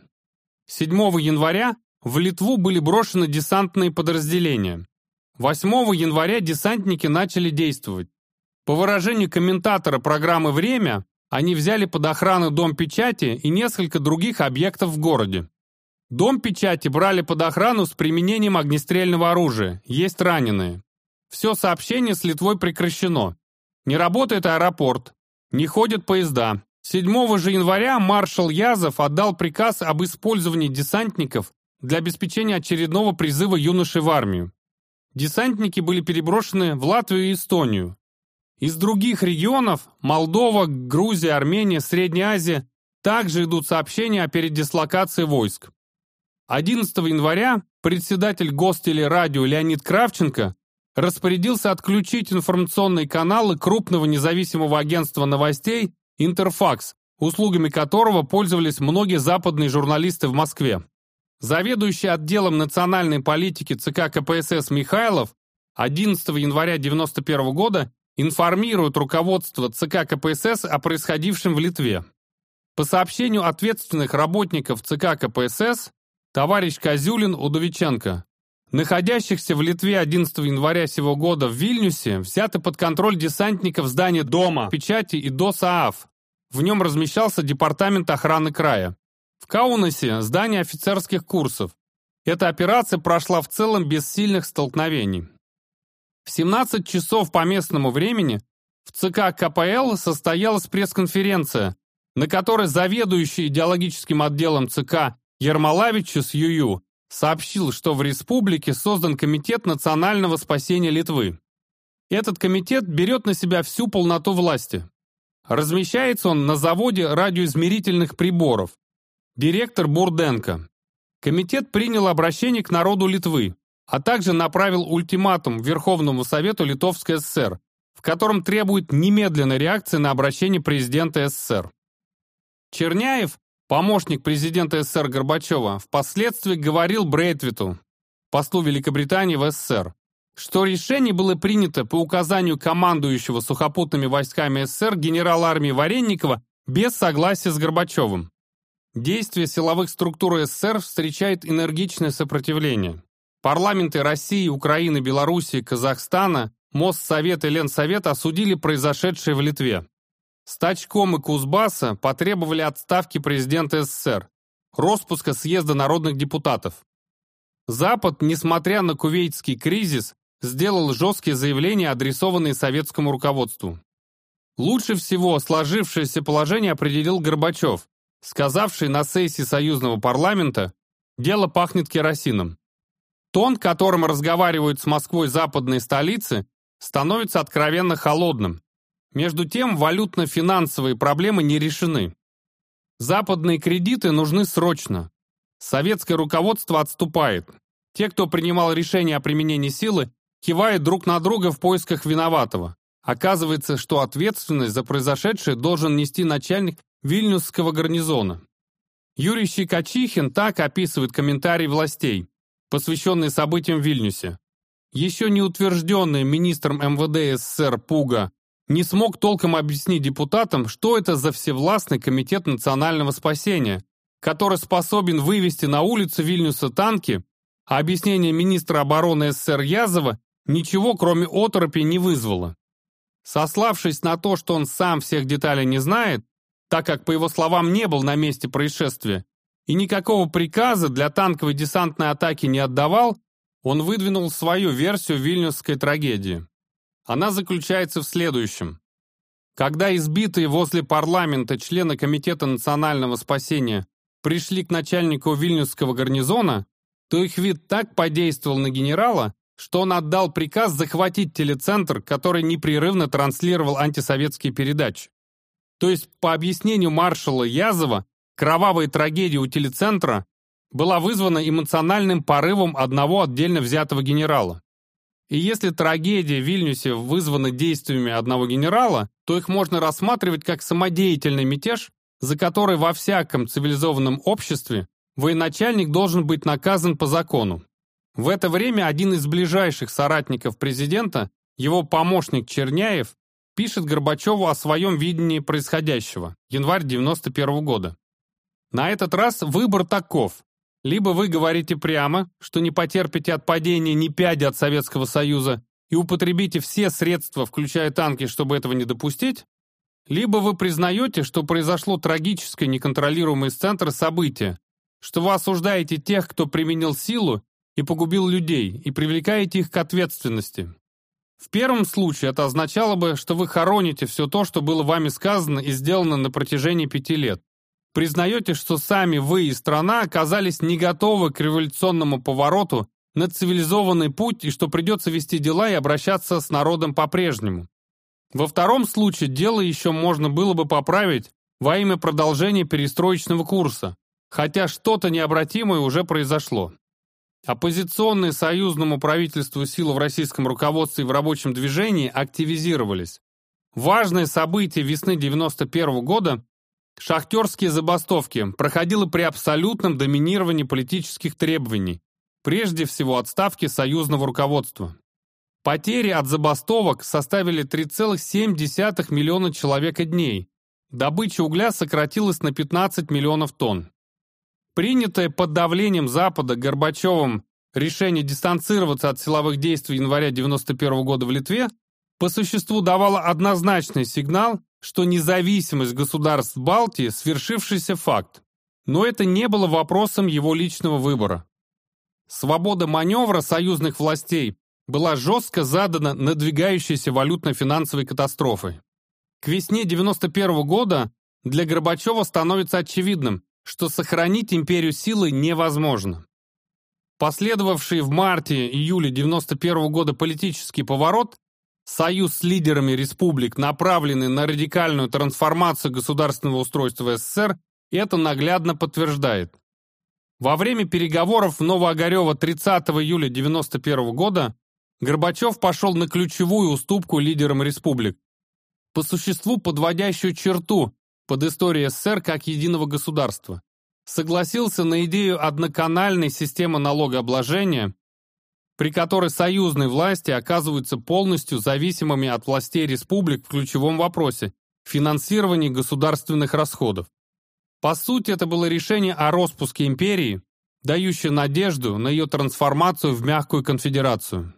[SPEAKER 1] 7 января в Литву были брошены десантные подразделения. 8 января десантники начали действовать. По выражению комментатора программы «Время», они взяли под охрану Дом печати и несколько других объектов в городе. Дом печати брали под охрану с применением огнестрельного оружия, есть раненые. Все сообщение с Литвой прекращено. Не работает аэропорт, не ходят поезда, 7 же января маршал Язов отдал приказ об использовании десантников для обеспечения очередного призыва юношей в армию. Десантники были переброшены в Латвию и Эстонию. Из других регионов – Молдова, Грузия, Армения, Средняя Азия – также идут сообщения о передислокации войск. 11 января председатель Гостелерадио Леонид Кравченко распорядился отключить информационные каналы крупного независимого агентства новостей Интерфакс, услугами которого пользовались многие западные журналисты в Москве. Заведующий отделом национальной политики ЦК КПСС Михайлов 11 января 1991 года информирует руководство ЦК КПСС о происходившем в Литве. По сообщению ответственных работников ЦК КПСС, товарищ Козюлин Удовиченко, находящихся в Литве 11 января сего года в Вильнюсе, взяты под контроль десантников здания Дома, печати и ДОСААФ, в нем размещался департамент охраны края. В Каунасе – здание офицерских курсов. Эта операция прошла в целом без сильных столкновений. В 17 часов по местному времени в ЦК КПЛ состоялась пресс-конференция, на которой заведующий идеологическим отделом ЦК Ермолавичус Юю сообщил, что в республике создан Комитет национального спасения Литвы. Этот комитет берет на себя всю полноту власти. Размещается он на заводе радиоизмерительных приборов. Директор Бурденко. Комитет принял обращение к народу Литвы, а также направил ультиматум Верховному Совету Литовской ССР, в котором требует немедленной реакции на обращение президента СССР. Черняев, помощник президента СССР Горбачева, впоследствии говорил Брейтвиту, послу Великобритании в СССР, что решение было принято по указанию командующего сухопутными войсками СССР генерала армии Варенникова без согласия с Горбачевым. Действие силовых структур СССР встречает энергичное сопротивление. Парламенты России, Украины, Белоруссии, Казахстана, Моссовет и Ленсовет осудили произошедшее в Литве. Стачком и Кузбасса потребовали отставки президента СССР, распуска съезда народных депутатов. Запад, несмотря на кувейтский кризис, сделал жесткие заявления, адресованные советскому руководству. Лучше всего сложившееся положение определил Горбачев, сказавший на сессии союзного парламента «Дело пахнет керосином». Тон, которым разговаривают с Москвой западные столицы, становится откровенно холодным. Между тем, валютно-финансовые проблемы не решены. Западные кредиты нужны срочно. Советское руководство отступает. Те, кто принимал решение о применении силы, кивают друг на друга в поисках виноватого. Оказывается, что ответственность за произошедшее должен нести начальник Вильнюсского гарнизона. Юрий Щекочихин так описывает комментарий властей, посвященные событиям в Вильнюсе. Еще не утвержденный министром МВД СССР Пуга не смог толком объяснить депутатам, что это за всевластный комитет национального спасения, который способен вывести на улицу Вильнюса танки, а объяснение министра обороны СССР Язова ничего, кроме оторопи, не вызвало. Сославшись на то, что он сам всех деталей не знает, так как, по его словам, не был на месте происшествия, и никакого приказа для танковой десантной атаки не отдавал, он выдвинул свою версию вильнюсской трагедии. Она заключается в следующем. Когда избитые возле парламента члены Комитета национального спасения пришли к начальнику Вильнюсского гарнизона, то их вид так подействовал на генерала, что он отдал приказ захватить телецентр, который непрерывно транслировал антисоветские передачи. То есть, по объяснению маршала Язова, кровавая трагедия у телецентра была вызвана эмоциональным порывом одного отдельно взятого генерала. И если трагедия в Вильнюсе вызвана действиями одного генерала, то их можно рассматривать как самодеятельный мятеж, за который во всяком цивилизованном обществе военачальник должен быть наказан по закону. В это время один из ближайших соратников президента, его помощник Черняев, пишет Горбачеву о своем видении происходящего, январь 91 года. На этот раз выбор таков. Либо вы говорите прямо, что не потерпите от падения ни пяди от Советского Союза и употребите все средства, включая танки, чтобы этого не допустить, либо вы признаете, что произошло трагическое неконтролируемое из центра событие, что вы осуждаете тех, кто применил силу и погубил людей, и привлекаете их к ответственности. В первом случае это означало бы, что вы хороните все то, что было вами сказано и сделано на протяжении пяти лет признаете, что сами вы и страна оказались не готовы к революционному повороту на цивилизованный путь и что придется вести дела и обращаться с народом по-прежнему. Во втором случае дело еще можно было бы поправить во имя продолжения перестроечного курса, хотя что-то необратимое уже произошло. Оппозиционные союзному правительству силы в российском руководстве и в рабочем движении активизировались. Важное событие весны 91 года Шахтерские забастовки проходили при абсолютном доминировании политических требований, прежде всего отставки союзного руководства. Потери от забастовок составили 3,7 миллиона человека дней. Добыча угля сократилась на 15 миллионов тонн. Принятое под давлением Запада Горбачевым решение дистанцироваться от силовых действий января 1991 года в Литве по существу давало однозначный сигнал что независимость государств Балтии – свершившийся факт, но это не было вопросом его личного выбора. Свобода маневра союзных властей была жестко задана надвигающейся валютно-финансовой катастрофой. К весне 91 года для Горбачева становится очевидным, что сохранить империю силы невозможно. Последовавший в марте-июле 91 года политический поворот Союз с лидерами республик, направленный на радикальную трансформацию государственного устройства СССР, это наглядно подтверждает. Во время переговоров в Новоогарево 30 июля 1991 года Горбачев пошел на ключевую уступку лидерам республик, по существу подводящую черту под историей СССР как единого государства. Согласился на идею одноканальной системы налогообложения, при которой союзные власти оказываются полностью зависимыми от властей республик в ключевом вопросе – финансировании государственных расходов. По сути, это было решение о распуске империи, дающее надежду на ее трансформацию в мягкую конфедерацию.